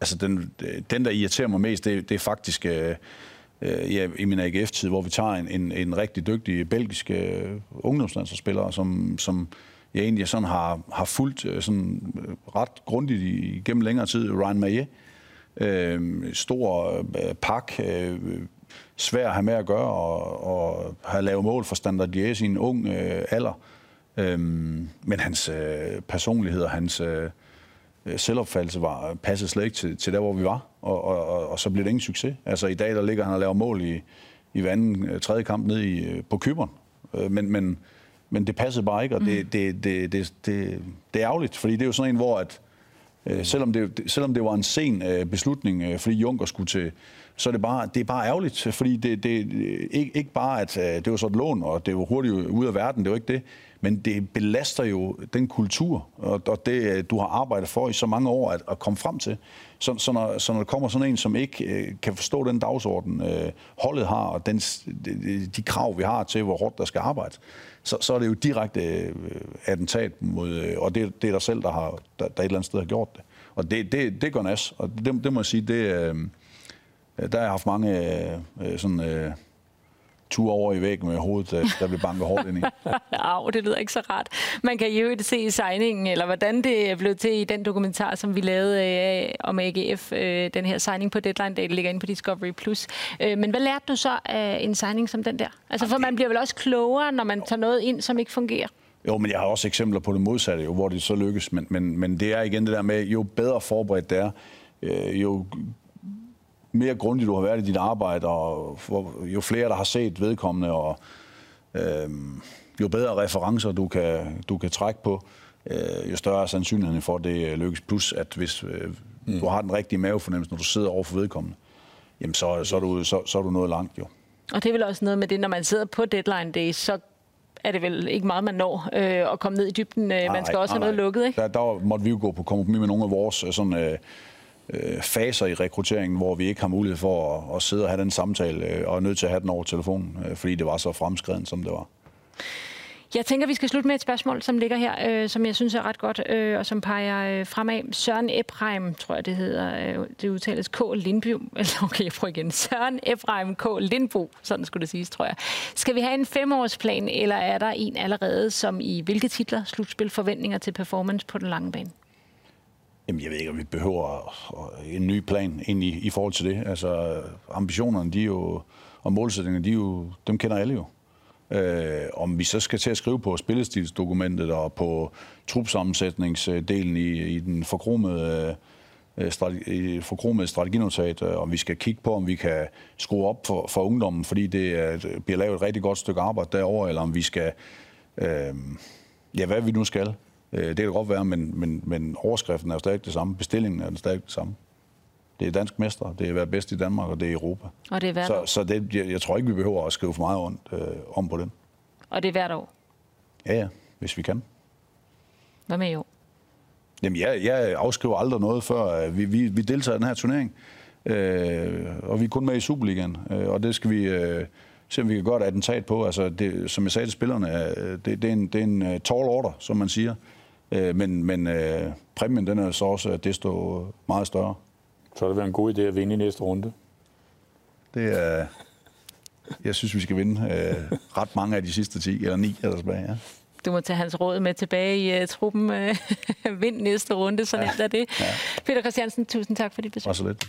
Speaker 2: altså den, den, der irriterer mig mest, det, det er faktisk... Øh, øh, ja, i min AGF-tid, hvor vi tager en, en, en rigtig dygtig belgisk øh, ungdomslandsspiller, som, som jeg egentlig sådan har, har fulgt øh, sådan øh, ret grundigt gennem længere tid, Ryan Maillet. Øh, stor øh, pak, øh, svær at have med at gøre, og, og have lavet mål for Standard Liège i en ung øh, alder. Øh, men hans øh, personlighed og hans... Øh, selvopfattelse var passede slet ikke til, til der, hvor vi var, og, og, og, og så blev det ingen succes. Altså i dag, der ligger han og laver mål i, i hver anden øh, tredje kamp ned i, øh, på Kyberen. Men, men, men det passede bare ikke, og det, mm. det, det, det, det, det er ærgerligt, fordi det er jo sådan en, hvor at, Øh, selvom, det, selvom det var en sen øh, beslutning, øh, fordi Junker skulle til, så er det bare, det er bare ærgerligt, fordi det, det ikke, ikke bare, at det var så et lån, og det var hurtigt ud af verden, det var ikke det, men det belaster jo den kultur, og, og det, du har arbejdet for i så mange år at, at komme frem til. Så, så, når, så når der kommer sådan en, som ikke øh, kan forstå den dagsorden, øh, holdet har, og den, de, de krav, vi har til, hvor hårdt der skal arbejde, så, så er det jo direkte øh, attentat mod, øh, og det, det er der selv, der, har, der, der et eller andet sted har gjort det. Og det, det, det går nas, og det, det må jeg sige, det, øh, der har jeg haft mange øh, øh sådan... Øh, tur over i væggen med hovedet, der, blev banket hårdt ind i.
Speaker 1: Au, det lyder ikke så rart. Man kan jo ikke se i signingen, eller hvordan det blev til i den dokumentar, som vi lavede øh, om AGF, øh, den her signing på Deadline Day, der ligger inde på Discovery+. Plus. Øh, men hvad lærte du så af en signing som den der? Altså, for man bliver vel også klogere, når man tager noget ind, som ikke fungerer?
Speaker 2: Jo, men jeg har også eksempler på det modsatte, jo, hvor det så lykkes. Men, men, men det er igen det der med, jo bedre forberedt det er, øh, jo mere grundigt du har været i dit arbejde, og hvor, jo flere, der har set vedkommende, og øh, jo bedre referencer du kan, du kan trække på, øh, jo større er sandsynligheden for, at det lykkes. Plus, at hvis øh, mm. du har den rigtige mavefornemmelse, når du sidder over for vedkommende, jamen så, så, er du, så, så er du nået langt jo.
Speaker 1: Og det er vel også noget med det, når man sidder på deadline day, så er det vel ikke meget, man når øh, at komme ned i dybden. Øh, man skal også nej, have noget lukket, ikke?
Speaker 2: Der, der måtte vi jo gå på kompromis med nogle af vores øh, sådan, øh, øh, faser i rekrutteringen, hvor vi ikke har mulighed for at, at sidde og have den samtale, øh, og er nødt til at have den over telefonen, øh, fordi det var så fremskreden, som det var.
Speaker 1: Jeg tænker, vi skal slutte med et spørgsmål, som ligger her, øh, som jeg synes er ret godt, øh, og som peger øh, fremad. Søren Ephraim, tror jeg det hedder, øh, det udtales K. Lindby, eller okay, jeg prøver igen. Søren Ephraim K. Lindbo, sådan skulle det siges, tror jeg. Skal vi have en femårsplan, eller er der en allerede, som i hvilke titler slutspil forventninger til performance på den lange bane?
Speaker 2: Jamen, jeg ved ikke, om vi behøver en ny plan ind i, i forhold til det. Altså, ambitionerne, de er jo, og målsætningerne, de er jo, dem kender alle jo. Øh, om vi så skal til at skrive på spillestilsdokumentet og på trupsammensætningsdelen i, i den forkromede, øh, strategi, forkromede strateginotat, øh, om vi skal kigge på, om vi kan skrue op for, for ungdommen, fordi det er, bliver lavet et rigtig godt stykke arbejde derover, eller om vi skal, øh, ja, hvad vi nu skal. Øh, det kan godt være, men, men, men overskriften er jo stadig det samme, bestillingen er stadig det samme. Det er dansk mester, det er været bedst i Danmark, og det er Europa.
Speaker 1: Og det er
Speaker 2: så, så det, jeg, jeg tror ikke, vi behøver at skrive for meget ondt, øh, om på den.
Speaker 1: Og det er hvert år?
Speaker 2: Ja, ja, hvis vi kan.
Speaker 1: Hvad med i år?
Speaker 2: Jamen, jeg, jeg afskriver aldrig noget, før øh, vi, vi, vi deltager i den her turnering. Øh, og vi er kun med i Superligaen, øh, og det skal vi øh, se, om vi kan gøre et attentat på. Altså, det, som jeg sagde til spillerne, øh, det, det, er en, det er en tall order, som man siger. Øh, men men øh, præmien den er så også desto meget større.
Speaker 3: Så har det været en god idé at vinde i næste runde.
Speaker 2: Det er... Jeg synes, vi skal vinde øh, ret mange af de sidste 10 eller 9 eller tilbage, ja.
Speaker 1: Du må tage hans råd med tilbage i uh, truppen. Uh, vind næste runde, så nemt ja. er det. Ja. Peter Christiansen, tusind tak for dit besøg.
Speaker 2: Også lidt.